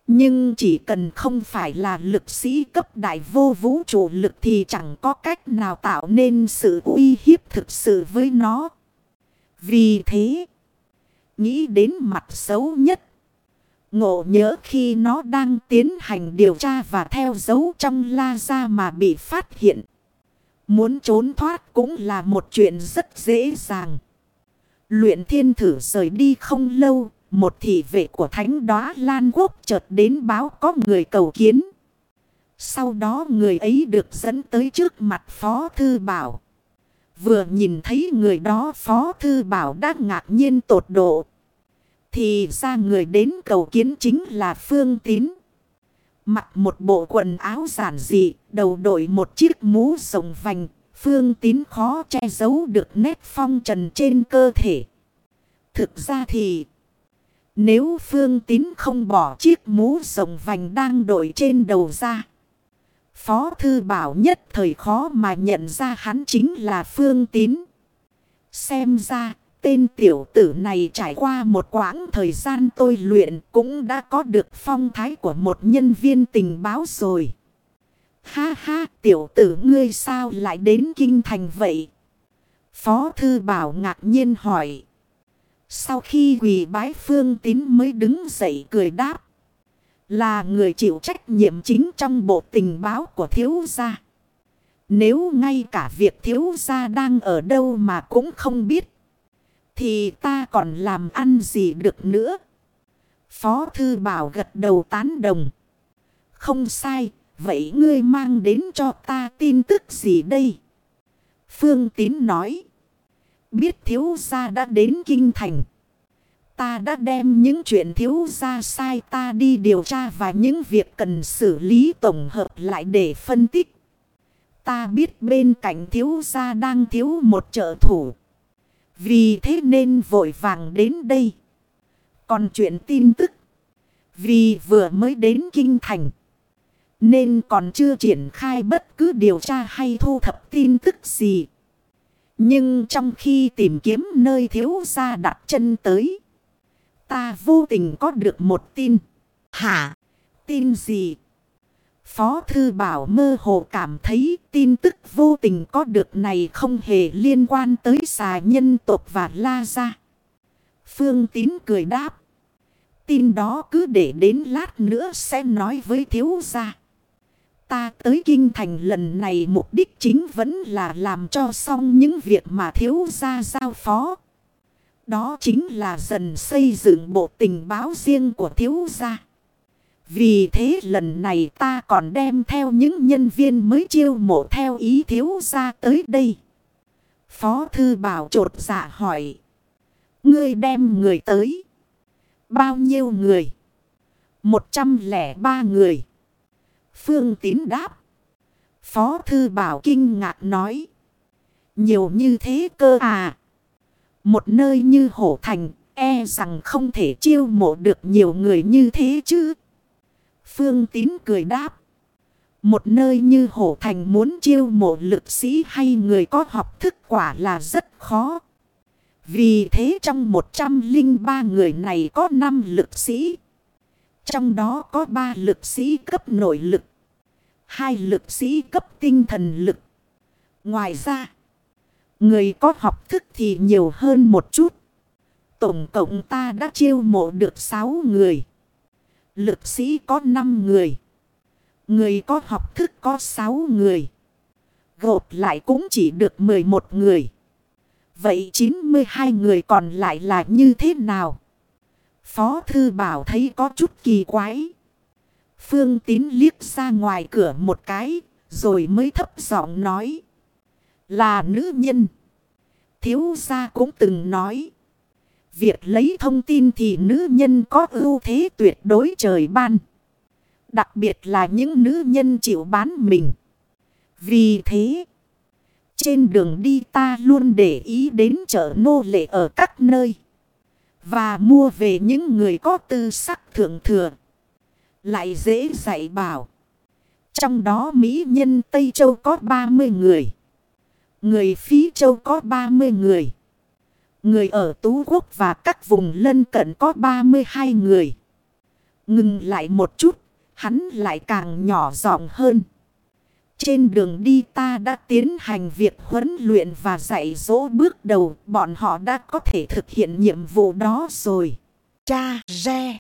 Nhưng chỉ cần không phải là lực sĩ cấp đại vô vũ trụ lực thì chẳng có cách nào tạo nên sự uy hiếp thực sự với nó. Vì thế, nghĩ đến mặt xấu nhất. Ngộ nhớ khi nó đang tiến hành điều tra và theo dấu trong la ra mà bị phát hiện. Muốn trốn thoát cũng là một chuyện rất dễ dàng. Luyện thiên thử rời đi không lâu, một thị vệ của thánh đóa Lan Quốc chợt đến báo có người cầu kiến. Sau đó người ấy được dẫn tới trước mặt Phó Thư Bảo. Vừa nhìn thấy người đó Phó Thư Bảo đã ngạc nhiên tột độ. Thì ra người đến cầu kiến chính là Phương Tín. Mặc một bộ quần áo giản dị, đầu đội một chiếc mũ rồng vành. Phương Tín khó che giấu được nét phong trần trên cơ thể. Thực ra thì... Nếu Phương Tín không bỏ chiếc mũ rồng vành đang đội trên đầu ra. Phó Thư Bảo nhất thời khó mà nhận ra hắn chính là Phương Tín. Xem ra tên tiểu tử này trải qua một quãng thời gian tôi luyện cũng đã có được phong thái của một nhân viên tình báo rồi. Ha ha, tiểu tử ngươi sao lại đến kinh thành vậy? Phó Thư Bảo ngạc nhiên hỏi. Sau khi quỳ bái phương tín mới đứng dậy cười đáp. Là người chịu trách nhiệm chính trong bộ tình báo của thiếu gia. Nếu ngay cả việc thiếu gia đang ở đâu mà cũng không biết. Thì ta còn làm ăn gì được nữa. Phó thư bảo gật đầu tán đồng. Không sai, vậy ngươi mang đến cho ta tin tức gì đây? Phương Tín nói. Biết thiếu gia đã đến kinh thành. Ta đã đem những chuyện thiếu gia sai ta đi điều tra và những việc cần xử lý tổng hợp lại để phân tích. Ta biết bên cạnh thiếu gia đang thiếu một trợ thủ. Vì thế nên vội vàng đến đây. Còn chuyện tin tức. Vì vừa mới đến kinh thành. Nên còn chưa triển khai bất cứ điều tra hay thu thập tin tức gì. Nhưng trong khi tìm kiếm nơi thiếu gia đặt chân tới. Ta vô tình có được một tin. Hả? Tin gì? Phó Thư Bảo mơ hồ cảm thấy tin tức vô tình có được này không hề liên quan tới xà nhân tộc và la gia. Phương Tín cười đáp. Tin đó cứ để đến lát nữa sẽ nói với thiếu gia. Ta tới kinh thành lần này mục đích chính vẫn là làm cho xong những việc mà thiếu gia giao phó. Đó chính là dần xây dựng bộ tình báo riêng của thiếu gia. Vì thế lần này ta còn đem theo những nhân viên mới chiêu mộ theo ý thiếu gia tới đây. Phó thư bảo trột dạ hỏi. Ngươi đem người tới. Bao nhiêu người? Một trăm lẻ ba người. Phương tín đáp. Phó thư bảo kinh ngạc nói. Nhiều như thế cơ à. Một nơi như hổ thành e rằng không thể chiêu mộ được nhiều người như thế chứ. Phương tín cười đáp. Một nơi như hổ thành muốn chiêu mộ lực sĩ hay người có học thức quả là rất khó. Vì thế trong 103 người này có 5 lực sĩ. Trong đó có 3 lực sĩ cấp nội lực. hai lực sĩ cấp tinh thần lực. Ngoài ra, người có học thức thì nhiều hơn một chút. Tổng cộng ta đã chiêu mộ được 6 người. Lực sĩ có 5 người. Người có học thức có 6 người. Gộp lại cũng chỉ được 11 người. Vậy 92 người còn lại là như thế nào? Phó Thư Bảo thấy có chút kỳ quái. Phương tín liếc ra ngoài cửa một cái, rồi mới thấp giọng nói. Là nữ nhân. Thiếu gia cũng từng nói. Việc lấy thông tin thì nữ nhân có ưu thế tuyệt đối trời ban. Đặc biệt là những nữ nhân chịu bán mình. Vì thế, trên đường đi ta luôn để ý đến chợ nô lệ ở các nơi. Và mua về những người có tư sắc thượng thừa. Lại dễ dạy bảo. Trong đó Mỹ nhân Tây Châu có 30 người. Người Phí Châu có 30 người. Người ở Tú Quốc và các vùng lân cận có 32 người. Ngừng lại một chút, hắn lại càng nhỏ giọng hơn. Trên đường đi ta đã tiến hành việc huấn luyện và dạy dỗ bước đầu. Bọn họ đã có thể thực hiện nhiệm vụ đó rồi. Cha Re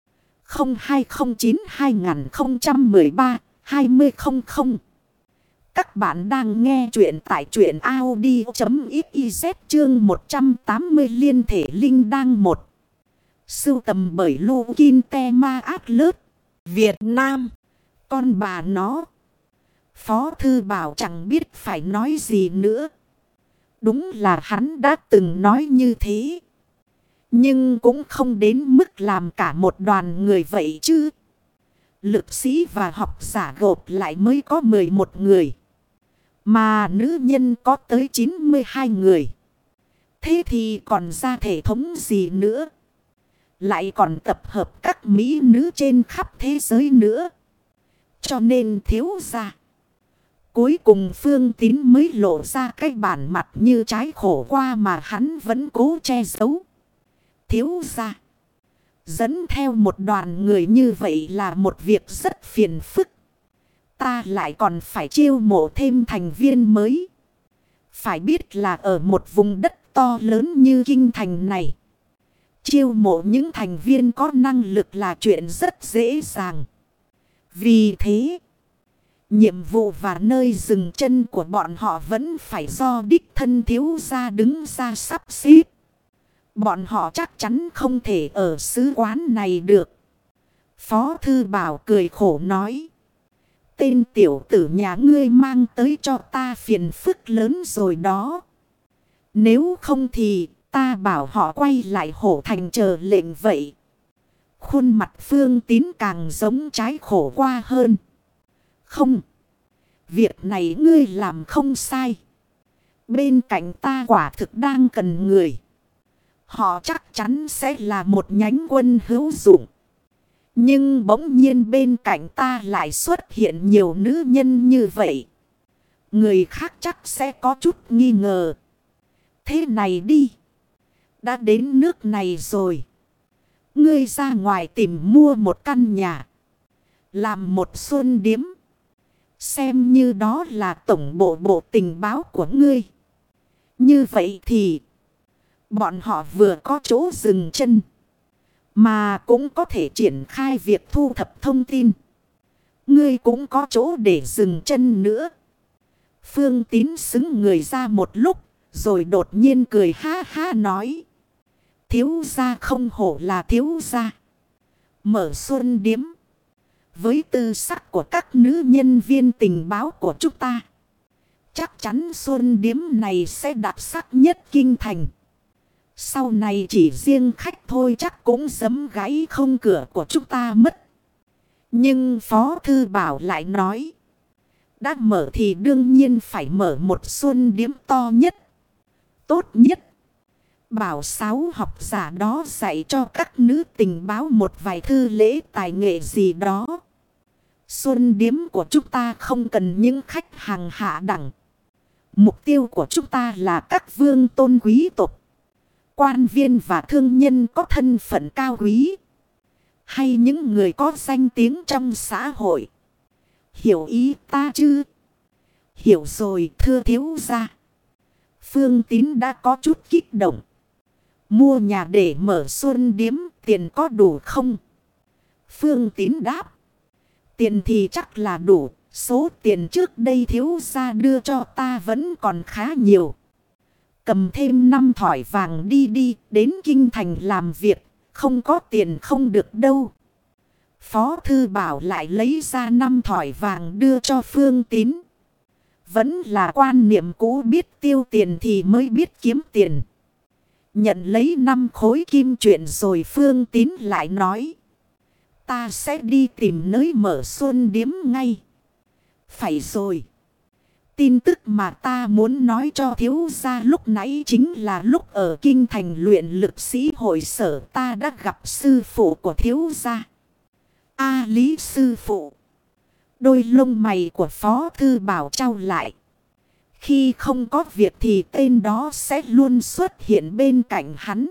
0209-2013-2000 các bạn đang nghe chuyện tại chuyện Audi.xyz chương 180 liên thể linh đang một Sưu tầm bởi Lô Kinh Te Ma ác lớp. Việt Nam. Con bà nó. Phó Thư Bảo chẳng biết phải nói gì nữa. Đúng là hắn đã từng nói như thế. Nhưng cũng không đến mức làm cả một đoàn người vậy chứ. Lực sĩ và học giả gộp lại mới có 11 người. Mà nữ nhân có tới 92 người. Thế thì còn ra thể thống gì nữa? Lại còn tập hợp các mỹ nữ trên khắp thế giới nữa. Cho nên thiếu ra. Cuối cùng Phương Tín mới lộ ra cái bản mặt như trái khổ qua mà hắn vẫn cố che giấu. Thiếu ra. Dẫn theo một đoàn người như vậy là một việc rất phiền phức. Ta lại còn phải chiêu mộ thêm thành viên mới. Phải biết là ở một vùng đất to lớn như kinh thành này. Chiêu mộ những thành viên có năng lực là chuyện rất dễ dàng. Vì thế... Nhiệm vụ và nơi dừng chân của bọn họ vẫn phải do đích thân thiếu gia đứng ra sắp xếp. Bọn họ chắc chắn không thể ở sứ quán này được. Phó Thư Bảo cười khổ nói. Tên tiểu tử nhà ngươi mang tới cho ta phiền phức lớn rồi đó. Nếu không thì ta bảo họ quay lại hổ thành chờ lệnh vậy. Khuôn mặt phương tín càng giống trái khổ qua hơn. Không. Việc này ngươi làm không sai. Bên cạnh ta quả thực đang cần người. Họ chắc chắn sẽ là một nhánh quân hữu dụng. Nhưng bỗng nhiên bên cạnh ta lại xuất hiện nhiều nữ nhân như vậy. Người khác chắc sẽ có chút nghi ngờ. Thế này đi. Đã đến nước này rồi. Ngươi ra ngoài tìm mua một căn nhà. Làm một xuân điếm. Xem như đó là tổng bộ bộ tình báo của ngươi. Như vậy thì, bọn họ vừa có chỗ dừng chân. Mà cũng có thể triển khai việc thu thập thông tin. Ngươi cũng có chỗ để dừng chân nữa. Phương tín xứng người ra một lúc. Rồi đột nhiên cười ha ha nói. Thiếu gia không hổ là thiếu gia. Mở xuân điếm. Với tư sắc của các nữ nhân viên tình báo của chúng ta. Chắc chắn xuân điếm này sẽ đặc sắc nhất kinh thành. Sau này chỉ riêng khách thôi chắc cũng dấm gãy không cửa của chúng ta mất. Nhưng Phó Thư Bảo lại nói. Đã mở thì đương nhiên phải mở một xuân điếm to nhất. Tốt nhất. Bảo sáu học giả đó dạy cho các nữ tình báo một vài thư lễ tài nghệ gì đó. Xuân điếm của chúng ta không cần những khách hàng hạ đẳng. Mục tiêu của chúng ta là các vương tôn quý tộc. Quan viên và thương nhân có thân phận cao quý. Hay những người có danh tiếng trong xã hội. Hiểu ý ta chứ? Hiểu rồi, thưa thiếu gia. Phương tín đã có chút kích động. Mua nhà để mở xuân điếm, tiền có đủ không? Phương tín đáp. Tiền thì chắc là đủ. Số tiền trước đây thiếu gia đưa cho ta vẫn còn khá nhiều. Cầm thêm năm thỏi vàng đi đi, đến kinh thành làm việc. Không có tiền không được đâu. Phó Thư Bảo lại lấy ra năm thỏi vàng đưa cho Phương Tín. Vẫn là quan niệm cũ, biết tiêu tiền thì mới biết kiếm tiền. Nhận lấy năm khối kim chuyện rồi Phương Tín lại nói. Ta sẽ đi tìm nơi mở xuân điếm ngay. Phải rồi. Tin tức mà ta muốn nói cho thiếu gia lúc nãy chính là lúc ở kinh thành luyện lực sĩ hội sở ta đã gặp sư phụ của thiếu gia. A lý sư phụ. Đôi lông mày của phó thư bảo trao lại. Khi không có việc thì tên đó sẽ luôn xuất hiện bên cạnh hắn.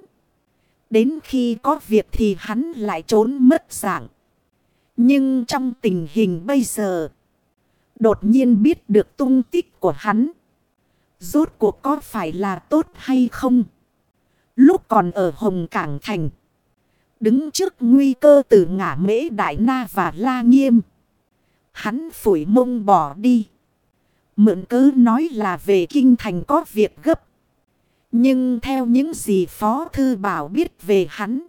Đến khi có việc thì hắn lại trốn mất dạng. Nhưng trong tình hình bây giờ, đột nhiên biết được tung tích của hắn. Rốt cuộc có phải là tốt hay không? Lúc còn ở Hồng Cảng Thành, đứng trước nguy cơ từ ngã mễ Đại Na và La Nghiêm. Hắn phủi mông bỏ đi. Mượn cứ nói là về kinh thành có việc gấp. Nhưng theo những gì Phó Thư Bảo biết về hắn.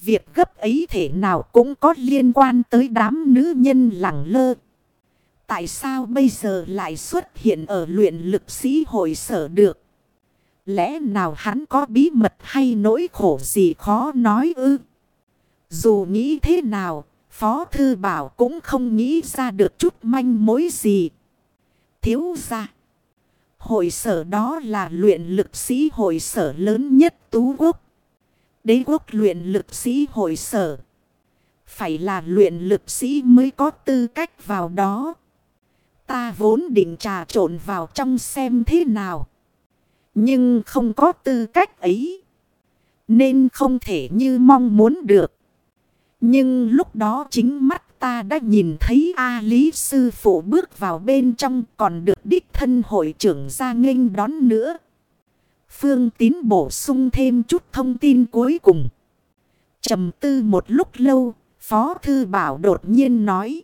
Việc gấp ấy thể nào cũng có liên quan tới đám nữ nhân lẳng lơ. Tại sao bây giờ lại xuất hiện ở luyện lực sĩ hội sở được? Lẽ nào hắn có bí mật hay nỗi khổ gì khó nói ư? Dù nghĩ thế nào, Phó Thư Bảo cũng không nghĩ ra được chút manh mối gì. Thiếu ra. Hội sở đó là luyện lực sĩ hội sở lớn nhất Tú Quốc. Đế quốc luyện lực sĩ hội sở. Phải là luyện lực sĩ mới có tư cách vào đó. Ta vốn định trà trộn vào trong xem thế nào. Nhưng không có tư cách ấy. Nên không thể như mong muốn được. Nhưng lúc đó chính mắt ta đã nhìn thấy A Lý Sư Phụ bước vào bên trong còn được đích thân hội trưởng ra nghênh đón nữa. Phương Tín bổ sung thêm chút thông tin cuối cùng. trầm tư một lúc lâu, Phó Thư Bảo đột nhiên nói.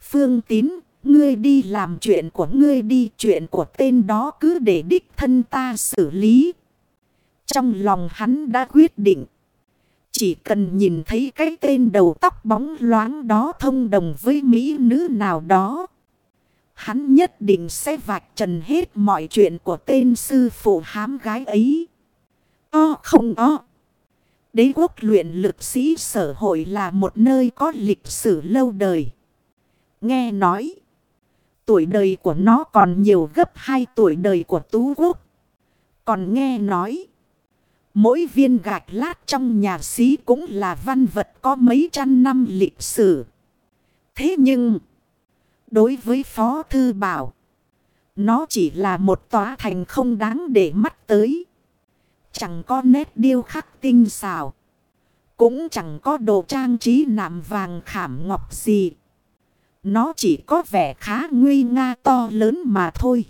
Phương Tín, ngươi đi làm chuyện của ngươi đi, chuyện của tên đó cứ để đích thân ta xử lý. Trong lòng hắn đã quyết định. Chỉ cần nhìn thấy cái tên đầu tóc bóng loáng đó thông đồng với mỹ nữ nào đó. Hắn nhất định sẽ vạch trần hết mọi chuyện của tên sư phụ hám gái ấy. O không o. Đế quốc luyện lực sĩ sở hội là một nơi có lịch sử lâu đời. Nghe nói. Tuổi đời của nó còn nhiều gấp hai tuổi đời của Tú Quốc. Còn nghe nói. Mỗi viên gạch lát trong nhà xí cũng là văn vật có mấy trăm năm lịch sử. Thế nhưng, đối với Phó Thư Bảo, nó chỉ là một tòa thành không đáng để mắt tới. Chẳng có nét điêu khắc tinh xào. Cũng chẳng có đồ trang trí nạm vàng khảm ngọc gì. Nó chỉ có vẻ khá nguy nga to lớn mà thôi.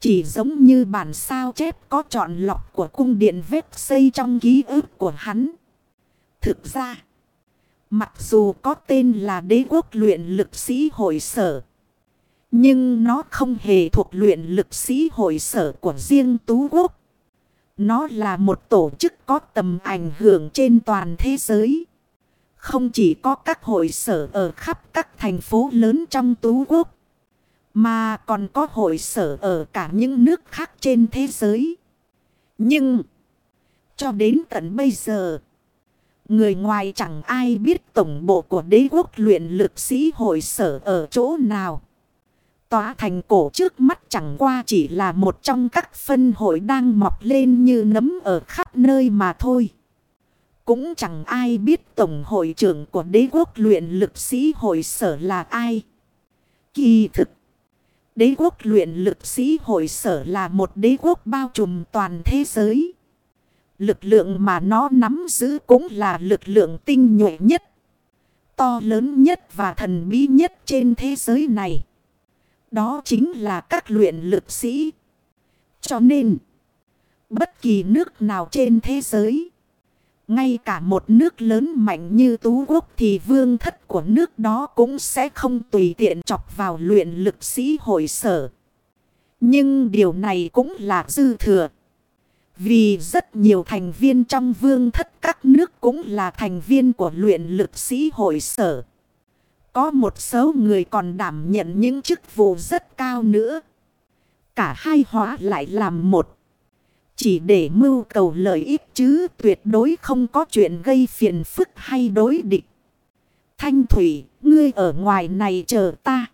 Chỉ giống như bản sao chép có chọn lọc của cung điện vết xây trong ký ức của hắn. Thực ra, mặc dù có tên là đế quốc luyện lực sĩ hội sở, nhưng nó không hề thuộc luyện lực sĩ hội sở của riêng Tú Quốc. Nó là một tổ chức có tầm ảnh hưởng trên toàn thế giới. Không chỉ có các hội sở ở khắp các thành phố lớn trong Tú Quốc. Mà còn có hội sở ở cả những nước khác trên thế giới. Nhưng, cho đến tận bây giờ, người ngoài chẳng ai biết tổng bộ của đế quốc luyện lực sĩ hội sở ở chỗ nào. Tòa thành cổ trước mắt chẳng qua chỉ là một trong các phân hội đang mọc lên như nấm ở khắp nơi mà thôi. Cũng chẳng ai biết tổng hội trưởng của đế quốc luyện lực sĩ hội sở là ai. Kỳ thực. Đế quốc luyện lực sĩ hội sở là một đế quốc bao trùm toàn thế giới. Lực lượng mà nó nắm giữ cũng là lực lượng tinh nhuệ nhất, to lớn nhất và thần bí nhất trên thế giới này. Đó chính là các luyện lực sĩ. Cho nên, bất kỳ nước nào trên thế giới, ngay cả một nước lớn mạnh như Tú Quốc thì vương thất của nước đó cũng sẽ không tùy tiện chọc vào luyện lực sĩ hội sở. Nhưng điều này cũng là dư thừa. Vì rất nhiều thành viên trong vương thất các nước cũng là thành viên của luyện lực sĩ hội sở. Có một số người còn đảm nhận những chức vụ rất cao nữa. Cả hai hóa lại làm một. Chỉ để mưu cầu lợi ích chứ tuyệt đối không có chuyện gây phiền phức hay đối địch. Thanh Thủy, ngươi ở ngoài này chờ ta.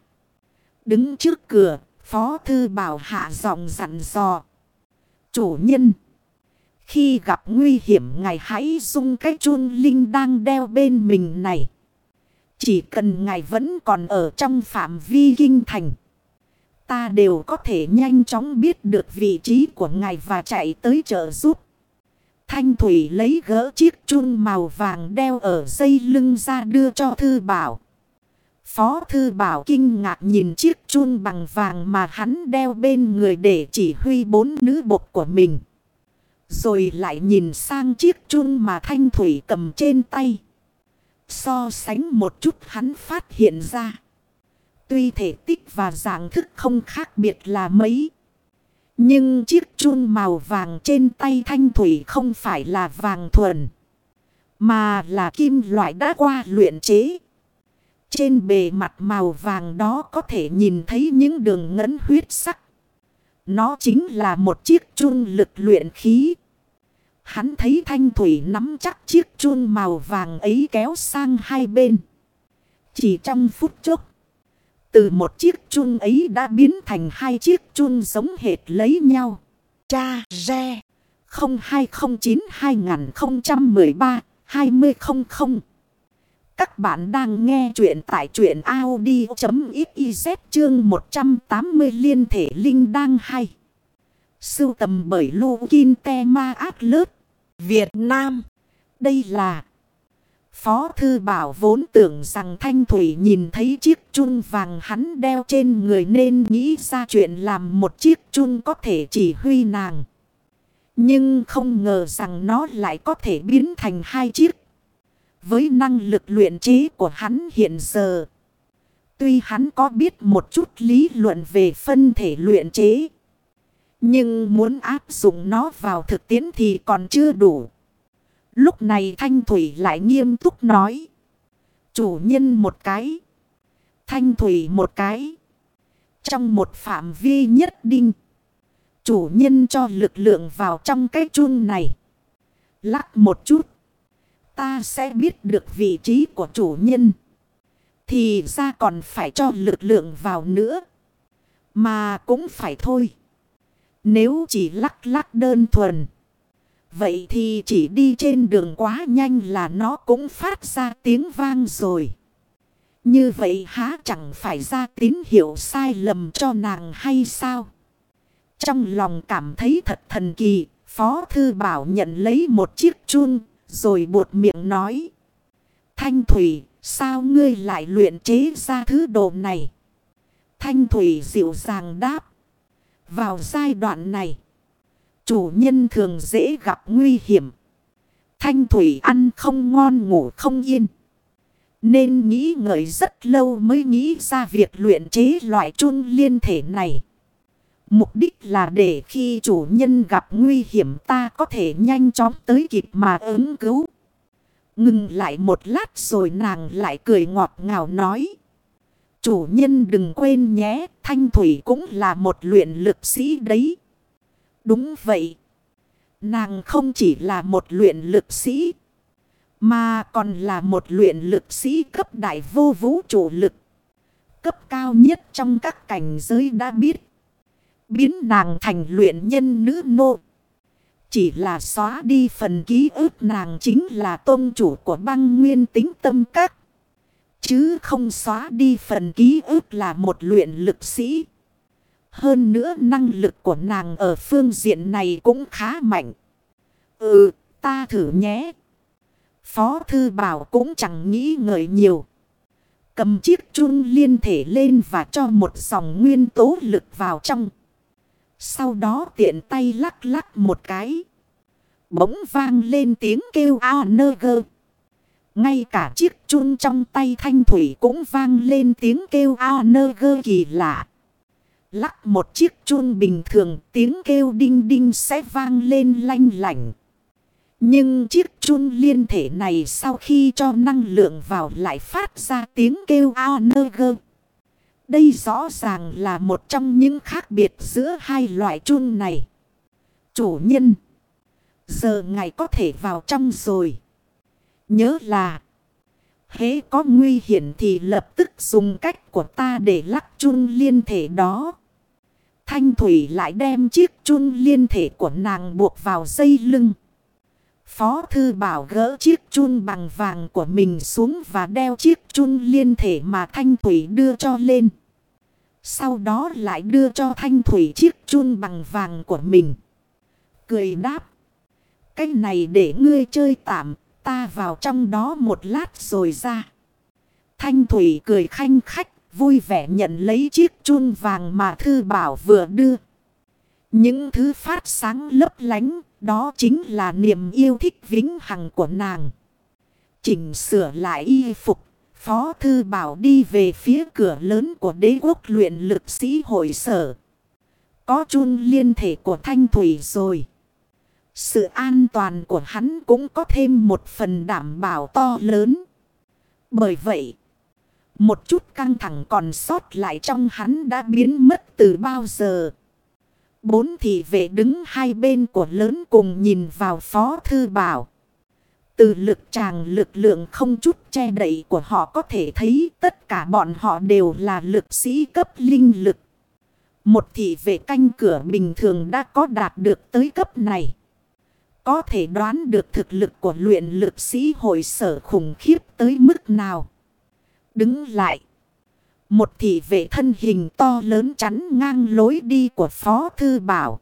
Đứng trước cửa, Phó Thư Bảo hạ giọng dặn dò. Chủ nhân. Khi gặp nguy hiểm ngài hãy dùng cái chuông linh đang đeo bên mình này. Chỉ cần ngài vẫn còn ở trong phạm vi kinh thành. Ta đều có thể nhanh chóng biết được vị trí của ngài và chạy tới trợ giúp. Thanh Thủy lấy gỡ chiếc chuông màu vàng đeo ở dây lưng ra đưa cho Thư Bảo. Phó Thư Bảo kinh ngạc nhìn chiếc chuông bằng vàng mà hắn đeo bên người để chỉ huy bốn nữ bột của mình. Rồi lại nhìn sang chiếc chuông mà Thanh Thủy cầm trên tay. So sánh một chút hắn phát hiện ra. Tuy thể tích và dạng thức không khác biệt là mấy. Nhưng chiếc chuông màu vàng trên tay thanh thủy không phải là vàng thuần. Mà là kim loại đã qua luyện chế. Trên bề mặt màu vàng đó có thể nhìn thấy những đường ngấn huyết sắc. Nó chính là một chiếc chuông lực luyện khí. Hắn thấy thanh thủy nắm chắc chiếc chuông màu vàng ấy kéo sang hai bên. Chỉ trong phút chốc. Từ một chiếc chun ấy đã biến thành hai chiếc chun giống hệt lấy nhau. Cha Re 0209-2013-2000 Các bạn đang nghe chuyện tại chuyện Audi.xyz chương 180 liên thể linh đang hay. Sưu tầm bởi Lô Kinh Te Ma Át Việt Nam. Đây là Phó Thư Bảo vốn tưởng rằng Thanh Thủy nhìn thấy chiếc chun vàng hắn đeo trên người nên nghĩ ra chuyện làm một chiếc chun có thể chỉ huy nàng. Nhưng không ngờ rằng nó lại có thể biến thành hai chiếc. Với năng lực luyện trí của hắn hiện giờ. Tuy hắn có biết một chút lý luận về phân thể luyện chế. Nhưng muốn áp dụng nó vào thực tiễn thì còn chưa đủ. Lúc này Thanh Thủy lại nghiêm túc nói. Chủ nhân một cái. Thanh Thủy một cái. Trong một phạm vi nhất định. Chủ nhân cho lực lượng vào trong cái chun này. Lắc một chút. Ta sẽ biết được vị trí của chủ nhân. Thì ra còn phải cho lực lượng vào nữa. Mà cũng phải thôi. Nếu chỉ lắc lắc đơn thuần. Vậy thì chỉ đi trên đường quá nhanh là nó cũng phát ra tiếng vang rồi. Như vậy há chẳng phải ra tín hiệu sai lầm cho nàng hay sao? Trong lòng cảm thấy thật thần kỳ, Phó Thư Bảo nhận lấy một chiếc chun rồi buột miệng nói. Thanh Thủy, sao ngươi lại luyện chế ra thứ đồ này? Thanh Thủy dịu dàng đáp. Vào giai đoạn này. Chủ nhân thường dễ gặp nguy hiểm. Thanh thủy ăn không ngon ngủ không yên. Nên nghĩ ngợi rất lâu mới nghĩ ra việc luyện chế loại chun liên thể này. Mục đích là để khi chủ nhân gặp nguy hiểm ta có thể nhanh chóng tới kịp mà ứng cứu. Ngừng lại một lát rồi nàng lại cười ngọt ngào nói. Chủ nhân đừng quên nhé, Thanh Thủy cũng là một luyện lực sĩ đấy. Đúng vậy. Nàng không chỉ là một luyện lực sĩ. Mà còn là một luyện lực sĩ cấp đại vô vũ trụ lực. Cấp cao nhất trong các cảnh giới đã biết. Biến nàng thành luyện nhân nữ nô. Chỉ là xóa đi phần ký ức nàng chính là tôn chủ của băng nguyên tính tâm các. Chứ không xóa đi phần ký ức là một luyện lực sĩ. Hơn nữa năng lực của nàng ở phương diện này cũng khá mạnh. Ừ, ta thử nhé. Phó thư bảo cũng chẳng nghĩ ngợi nhiều. Cầm chiếc chun liên thể lên và cho một dòng nguyên tố lực vào trong. Sau đó tiện tay lắc lắc một cái. Bỗng vang lên tiếng kêu a nơ gơ. Ngay cả chiếc chun trong tay thanh thủy cũng vang lên tiếng kêu a nơ gơ kỳ lạ. Lắc một chiếc chuông bình thường, tiếng kêu đinh đinh sẽ vang lên lanh lảnh. Nhưng chiếc chuông liên thể này sau khi cho năng lượng vào lại phát ra tiếng kêu a nơ gơ. Đây rõ ràng là một trong những khác biệt giữa hai loại chuông này. Chủ nhân. Giờ ngài có thể vào trong rồi. Nhớ là. Hế có nguy hiểm thì lập tức dùng cách của ta để lắc chun liên thể đó. Thanh Thủy lại đem chiếc chun liên thể của nàng buộc vào dây lưng. Phó thư bảo gỡ chiếc chun bằng vàng của mình xuống và đeo chiếc chun liên thể mà Thanh Thủy đưa cho lên. Sau đó lại đưa cho Thanh Thủy chiếc chun bằng vàng của mình. Cười đáp. Cái này để ngươi chơi tạm, ta vào trong đó một lát rồi ra. Thanh Thủy cười khanh khách, vui vẻ nhận lấy chiếc chun vàng mà Thư Bảo vừa đưa. Những thứ phát sáng lấp lánh đó chính là niềm yêu thích vĩnh hằng của nàng. Chỉnh sửa lại y phục. Phó Thư Bảo đi về phía cửa lớn của đế quốc luyện lực sĩ hội sở. Có chun liên thể của Thanh Thủy rồi. Sự an toàn của hắn cũng có thêm một phần đảm bảo to lớn. Bởi vậy, một chút căng thẳng còn sót lại trong hắn đã biến mất từ bao giờ. Bốn thị vệ đứng hai bên của lớn cùng nhìn vào phó thư bảo. Từ lực tràng lực lượng không chút che đậy của họ có thể thấy tất cả bọn họ đều là lực sĩ cấp linh lực. Một thị vệ canh cửa bình thường đã có đạt được tới cấp này. Có thể đoán được thực lực của luyện lực sĩ hội sở khủng khiếp tới mức nào. Đứng lại. Một thị vệ thân hình to lớn chắn ngang lối đi của Phó Thư Bảo.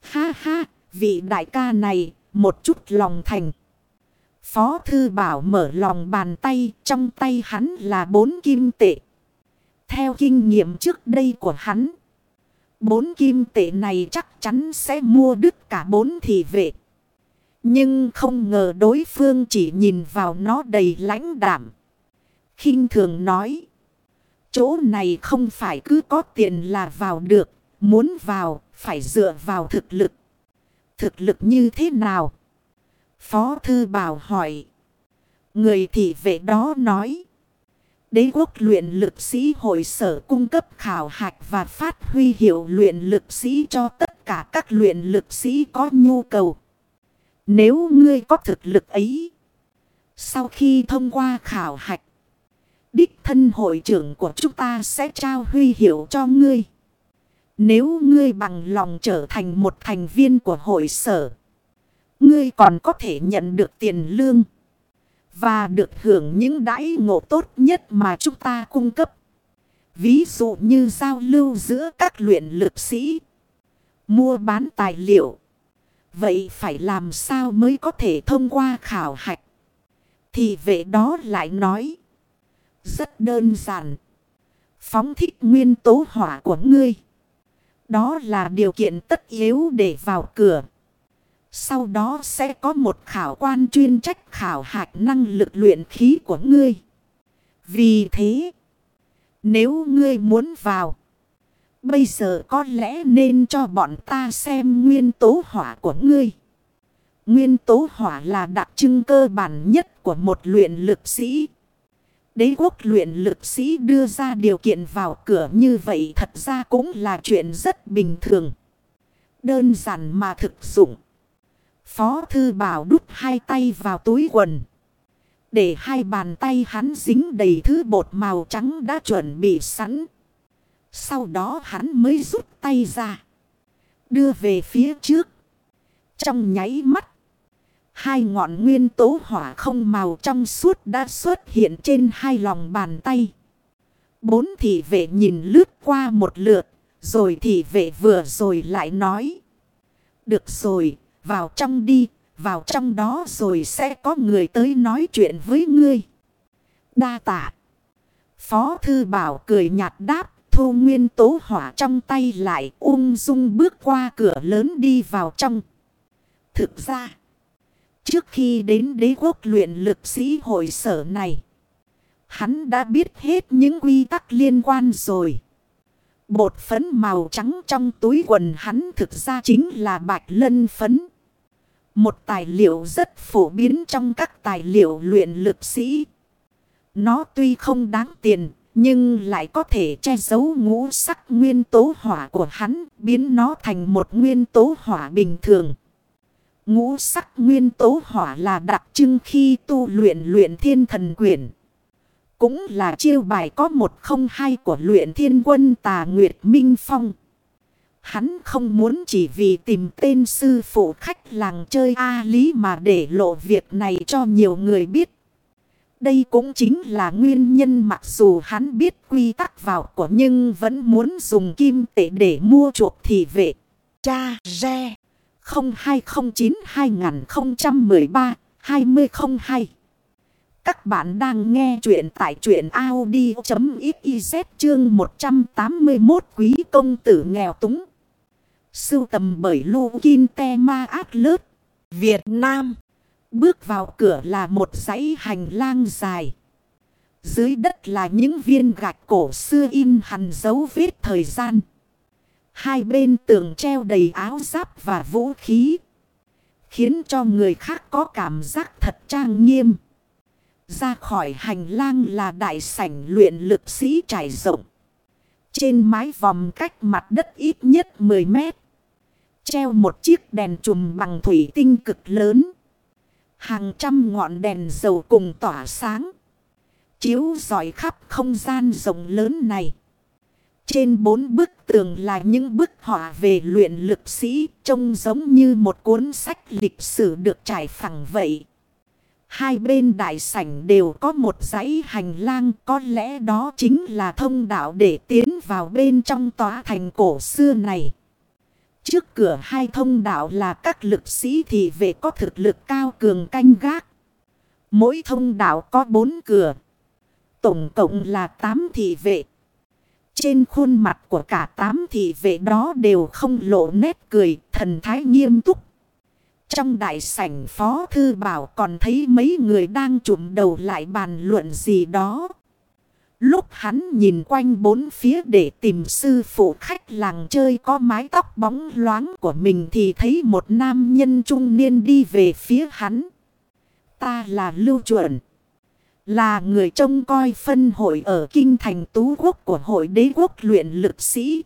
Ha ha, vị đại ca này, một chút lòng thành. Phó Thư Bảo mở lòng bàn tay, trong tay hắn là bốn kim tệ. Theo kinh nghiệm trước đây của hắn, bốn kim tệ này chắc chắn sẽ mua đứt cả bốn thị vệ. Nhưng không ngờ đối phương chỉ nhìn vào nó đầy lãnh đảm. khinh thường nói. Chỗ này không phải cứ có tiền là vào được. Muốn vào phải dựa vào thực lực. Thực lực như thế nào? Phó Thư Bảo hỏi. Người thị vệ đó nói. Đế quốc luyện lực sĩ hội sở cung cấp khảo hạch và phát huy hiệu luyện lực sĩ cho tất cả các luyện lực sĩ có nhu cầu. Nếu ngươi có thực lực ấy, sau khi thông qua khảo hạch, đích thân hội trưởng của chúng ta sẽ trao huy hiệu cho ngươi. Nếu ngươi bằng lòng trở thành một thành viên của hội sở, ngươi còn có thể nhận được tiền lương và được hưởng những đãi ngộ tốt nhất mà chúng ta cung cấp. Ví dụ như giao lưu giữa các luyện lực sĩ, mua bán tài liệu. Vậy phải làm sao mới có thể thông qua khảo hạch? Thì vệ đó lại nói. Rất đơn giản. Phóng thích nguyên tố hỏa của ngươi. Đó là điều kiện tất yếu để vào cửa. Sau đó sẽ có một khảo quan chuyên trách khảo hạch năng lực luyện khí của ngươi. Vì thế, nếu ngươi muốn vào, bây giờ có lẽ nên cho bọn ta xem nguyên tố hỏa của ngươi. Nguyên tố hỏa là đặc trưng cơ bản nhất của một luyện lực sĩ. Đế quốc luyện lực sĩ đưa ra điều kiện vào cửa như vậy thật ra cũng là chuyện rất bình thường. Đơn giản mà thực dụng. Phó thư bảo đút hai tay vào túi quần. Để hai bàn tay hắn dính đầy thứ bột màu trắng đã chuẩn bị sẵn. Sau đó hắn mới rút tay ra. Đưa về phía trước. Trong nháy mắt. Hai ngọn nguyên tố hỏa không màu trong suốt đã xuất hiện trên hai lòng bàn tay. Bốn thị vệ nhìn lướt qua một lượt. Rồi thị vệ vừa rồi lại nói. Được rồi, vào trong đi, vào trong đó rồi sẽ có người tới nói chuyện với ngươi. Đa tạ. Phó thư bảo cười nhạt đáp, thu nguyên tố hỏa trong tay lại ung dung bước qua cửa lớn đi vào trong. Thực ra, trước khi đến đế quốc luyện lực sĩ hội sở này, hắn đã biết hết những quy tắc liên quan rồi. Bột phấn màu trắng trong túi quần hắn thực ra chính là bạch lân phấn. Một tài liệu rất phổ biến trong các tài liệu luyện lực sĩ. Nó tuy không đáng tiền, nhưng lại có thể che giấu ngũ sắc nguyên tố hỏa của hắn, biến nó thành một nguyên tố hỏa bình thường. Ngũ sắc nguyên tố hỏa là đặc trưng khi tu luyện luyện thiên thần quyển. Cũng là chiêu bài có một không hai của luyện thiên quân tà Nguyệt Minh Phong. Hắn không muốn chỉ vì tìm tên sư phụ khách làng chơi A Lý mà để lộ việc này cho nhiều người biết. Đây cũng chính là nguyên nhân mặc dù hắn biết quy tắc vào của nhưng vẫn muốn dùng kim tệ để mua chuộc thị vệ. Cha Re 0209-2013-2002 Các bạn đang nghe chuyện tại truyện Audi.xyz chương 181 quý công tử nghèo túng. Sưu tầm bởi Lô Kinh Te Ma Át Việt Nam. Bước vào cửa là một dãy hành lang dài. Dưới đất là những viên gạch cổ xưa in hằn dấu vết thời gian. Hai bên tường treo đầy áo giáp và vũ khí. Khiến cho người khác có cảm giác thật trang nghiêm. Ra khỏi hành lang là đại sảnh luyện lực sĩ trải rộng. Trên mái vòm cách mặt đất ít nhất 10 mét. Treo một chiếc đèn chùm bằng thủy tinh cực lớn. Hàng trăm ngọn đèn dầu cùng tỏa sáng. Chiếu dọi khắp không gian rộng lớn này. Trên bốn bức tường là những bức họa về luyện lực sĩ trông giống như một cuốn sách lịch sử được trải phẳng vậy. Hai bên đại sảnh đều có một dãy hành lang, có lẽ đó chính là thông đạo để tiến vào bên trong tòa thành cổ xưa này. Trước cửa hai thông đạo là các lực sĩ thì về có thực lực cao cường canh gác. Mỗi thông đạo có bốn cửa. Tổng cộng là tám thị vệ. Trên khuôn mặt của cả tám thị vệ đó đều không lộ nét cười, thần thái nghiêm túc. Trong đại sảnh phó thư bảo còn thấy mấy người đang trụm đầu lại bàn luận gì đó. Lúc hắn nhìn quanh bốn phía để tìm sư phụ khách làng chơi có mái tóc bóng loáng của mình thì thấy một nam nhân trung niên đi về phía hắn. Ta là Lưu Chuẩn. Là người trông coi phân hội ở kinh thành tú quốc của hội đế quốc luyện lực sĩ.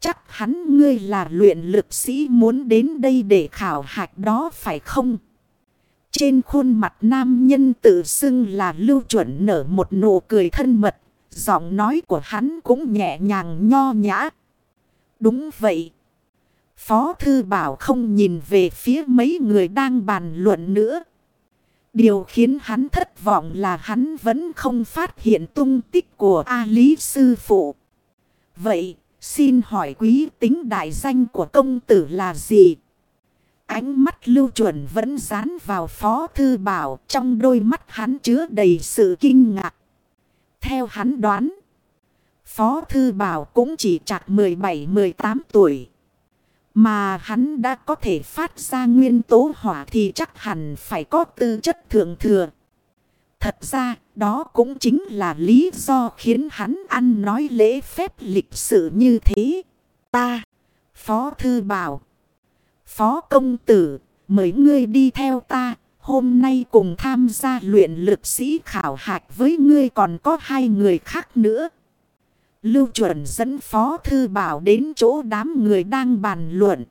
Chắc hắn, ngươi là luyện lực sĩ muốn đến đây để khảo hạch đó phải không? Trên khuôn mặt nam nhân tự xưng là lưu chuẩn nở một nụ cười thân mật. Giọng nói của hắn cũng nhẹ nhàng nho nhã. Đúng vậy. Phó thư bảo không nhìn về phía mấy người đang bàn luận nữa. Điều khiến hắn thất vọng là hắn vẫn không phát hiện tung tích của A Lý Sư Phụ. Vậy, xin hỏi quý tính đại danh của công tử là gì? Ánh mắt lưu chuẩn vẫn dán vào phó thư bảo trong đôi mắt hắn chứa đầy sự kinh ngạc. Theo hắn đoán, phó thư bảo cũng chỉ chạc 17-18 tuổi. Mà hắn đã có thể phát ra nguyên tố hỏa thì chắc hẳn phải có tư chất thượng thừa. Thật ra, đó cũng chính là lý do khiến hắn ăn nói lễ phép lịch sự như thế. Ta, Phó Thư Bảo, Phó Công Tử, mời ngươi đi theo ta. Hôm nay cùng tham gia luyện lực sĩ khảo hạch với ngươi còn có hai người khác nữa. Lưu chuẩn dẫn Phó Thư Bảo đến chỗ đám người đang bàn luận.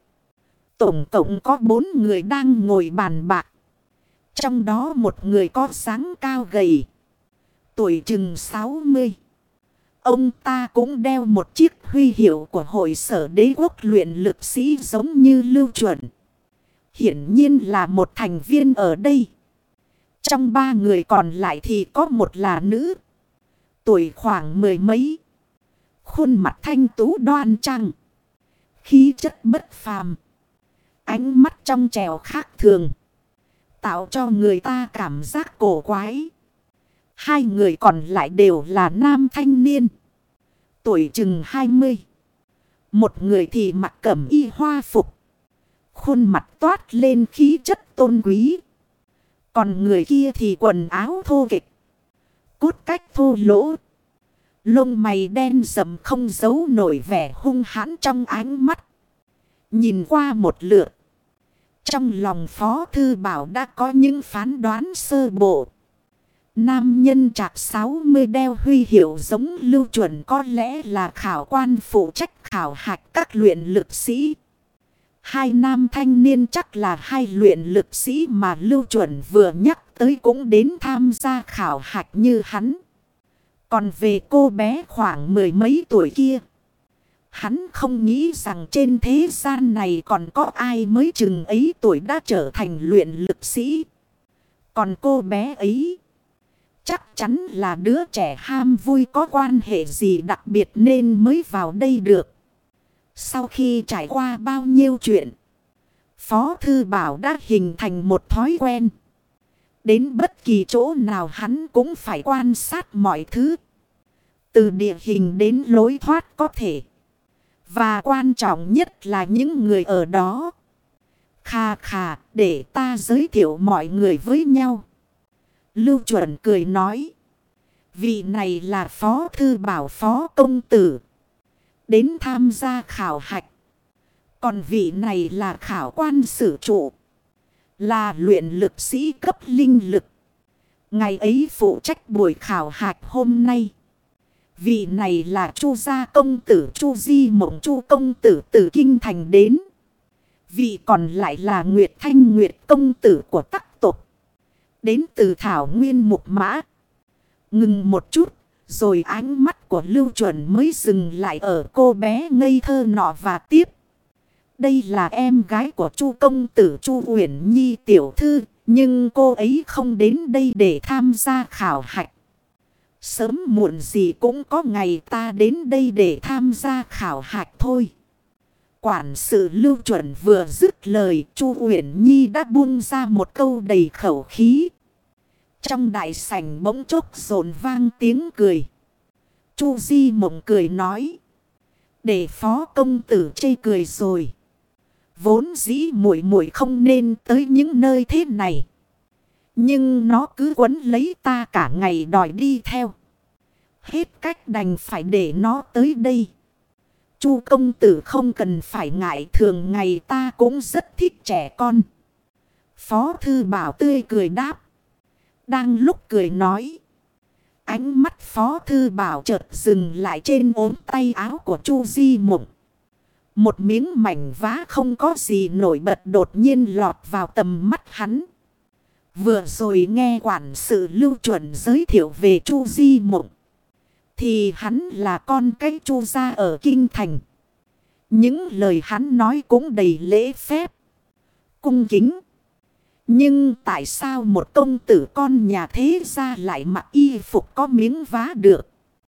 Tổng cộng có bốn người đang ngồi bàn bạc. Trong đó một người có sáng cao gầy. Tuổi chừng 60. Ông ta cũng đeo một chiếc huy hiệu của hội sở đế quốc luyện lực sĩ giống như lưu chuẩn. Hiển nhiên là một thành viên ở đây. Trong ba người còn lại thì có một là nữ. Tuổi khoảng mười mấy. Khuôn mặt thanh tú đoan trang. Khí chất bất phàm. Ánh mắt trong trèo khác thường. Tạo cho người ta cảm giác cổ quái. Hai người còn lại đều là nam thanh niên. Tuổi chừng 20. Một người thì mặc cẩm y hoa phục. Khuôn mặt toát lên khí chất tôn quý. Còn người kia thì quần áo thô kịch. Cốt cách thô lỗ. Lông mày đen sầm không giấu nổi vẻ hung hãn trong ánh mắt. Nhìn qua một lượt. Trong lòng Phó Thư Bảo đã có những phán đoán sơ bộ. Nam nhân trạc 60 đeo huy hiệu giống lưu chuẩn có lẽ là khảo quan phụ trách khảo hạch các luyện lực sĩ. Hai nam thanh niên chắc là hai luyện lực sĩ mà lưu chuẩn vừa nhắc tới cũng đến tham gia khảo hạch như hắn. Còn về cô bé khoảng mười mấy tuổi kia. Hắn không nghĩ rằng trên thế gian này còn có ai mới chừng ấy tuổi đã trở thành luyện lực sĩ. Còn cô bé ấy chắc chắn là đứa trẻ ham vui có quan hệ gì đặc biệt nên mới vào đây được. Sau khi trải qua bao nhiêu chuyện, Phó Thư Bảo đã hình thành một thói quen. Đến bất kỳ chỗ nào hắn cũng phải quan sát mọi thứ. Từ địa hình đến lối thoát có thể. Và quan trọng nhất là những người ở đó. Khà khà để ta giới thiệu mọi người với nhau. Lưu chuẩn cười nói. Vị này là phó thư bảo phó công tử. Đến tham gia khảo hạch. Còn vị này là khảo quan sử trụ. Là luyện lực sĩ cấp linh lực. Ngày ấy phụ trách buổi khảo hạch hôm nay. Vị này là Chu gia công tử Chu Di Mộng Chu công tử từ Kinh Thành đến. Vị còn lại là Nguyệt Thanh Nguyệt công tử của tắc. Đến từ Thảo Nguyên Mục Mã. Ngừng một chút. Rồi ánh mắt của Lưu Chuẩn mới dừng lại ở cô bé ngây thơ nọ và tiếp. Đây là em gái của Chu công tử Chu Uyển Nhi tiểu thư, nhưng cô ấy không đến đây để tham gia khảo hạch. Sớm muộn gì cũng có ngày ta đến đây để tham gia khảo hạch thôi. Quản sự lưu chuẩn vừa dứt lời, Chu Uyển Nhi đã buông ra một câu đầy khẩu khí. Trong đại sảnh bỗng chốc rộn vang tiếng cười. Chu Di mộng cười nói. Để phó công tử chê cười rồi. Vốn dĩ muội muội không nên tới những nơi thế này. Nhưng nó cứ quấn lấy ta cả ngày đòi đi theo. Hết cách đành phải để nó tới đây. Chu công tử không cần phải ngại, thường ngày ta cũng rất thích trẻ con. Phó thư bảo tươi cười đáp. Đang lúc cười nói. Ánh mắt phó thư bảo chợt dừng lại trên ốm tay áo của Chu Di Mộng. Một miếng mảnh vá không có gì nổi bật đột nhiên lọt vào tầm mắt hắn. Vừa rồi nghe quản sự lưu chuẩn giới thiệu về Chu Di Mộng. Thì hắn là con cái Chu gia ở Kinh Thành. Những lời hắn nói cũng đầy lễ phép. Cung kính. Nhưng tại sao một công tử con nhà thế gia lại mặc y phục có miếng vá được?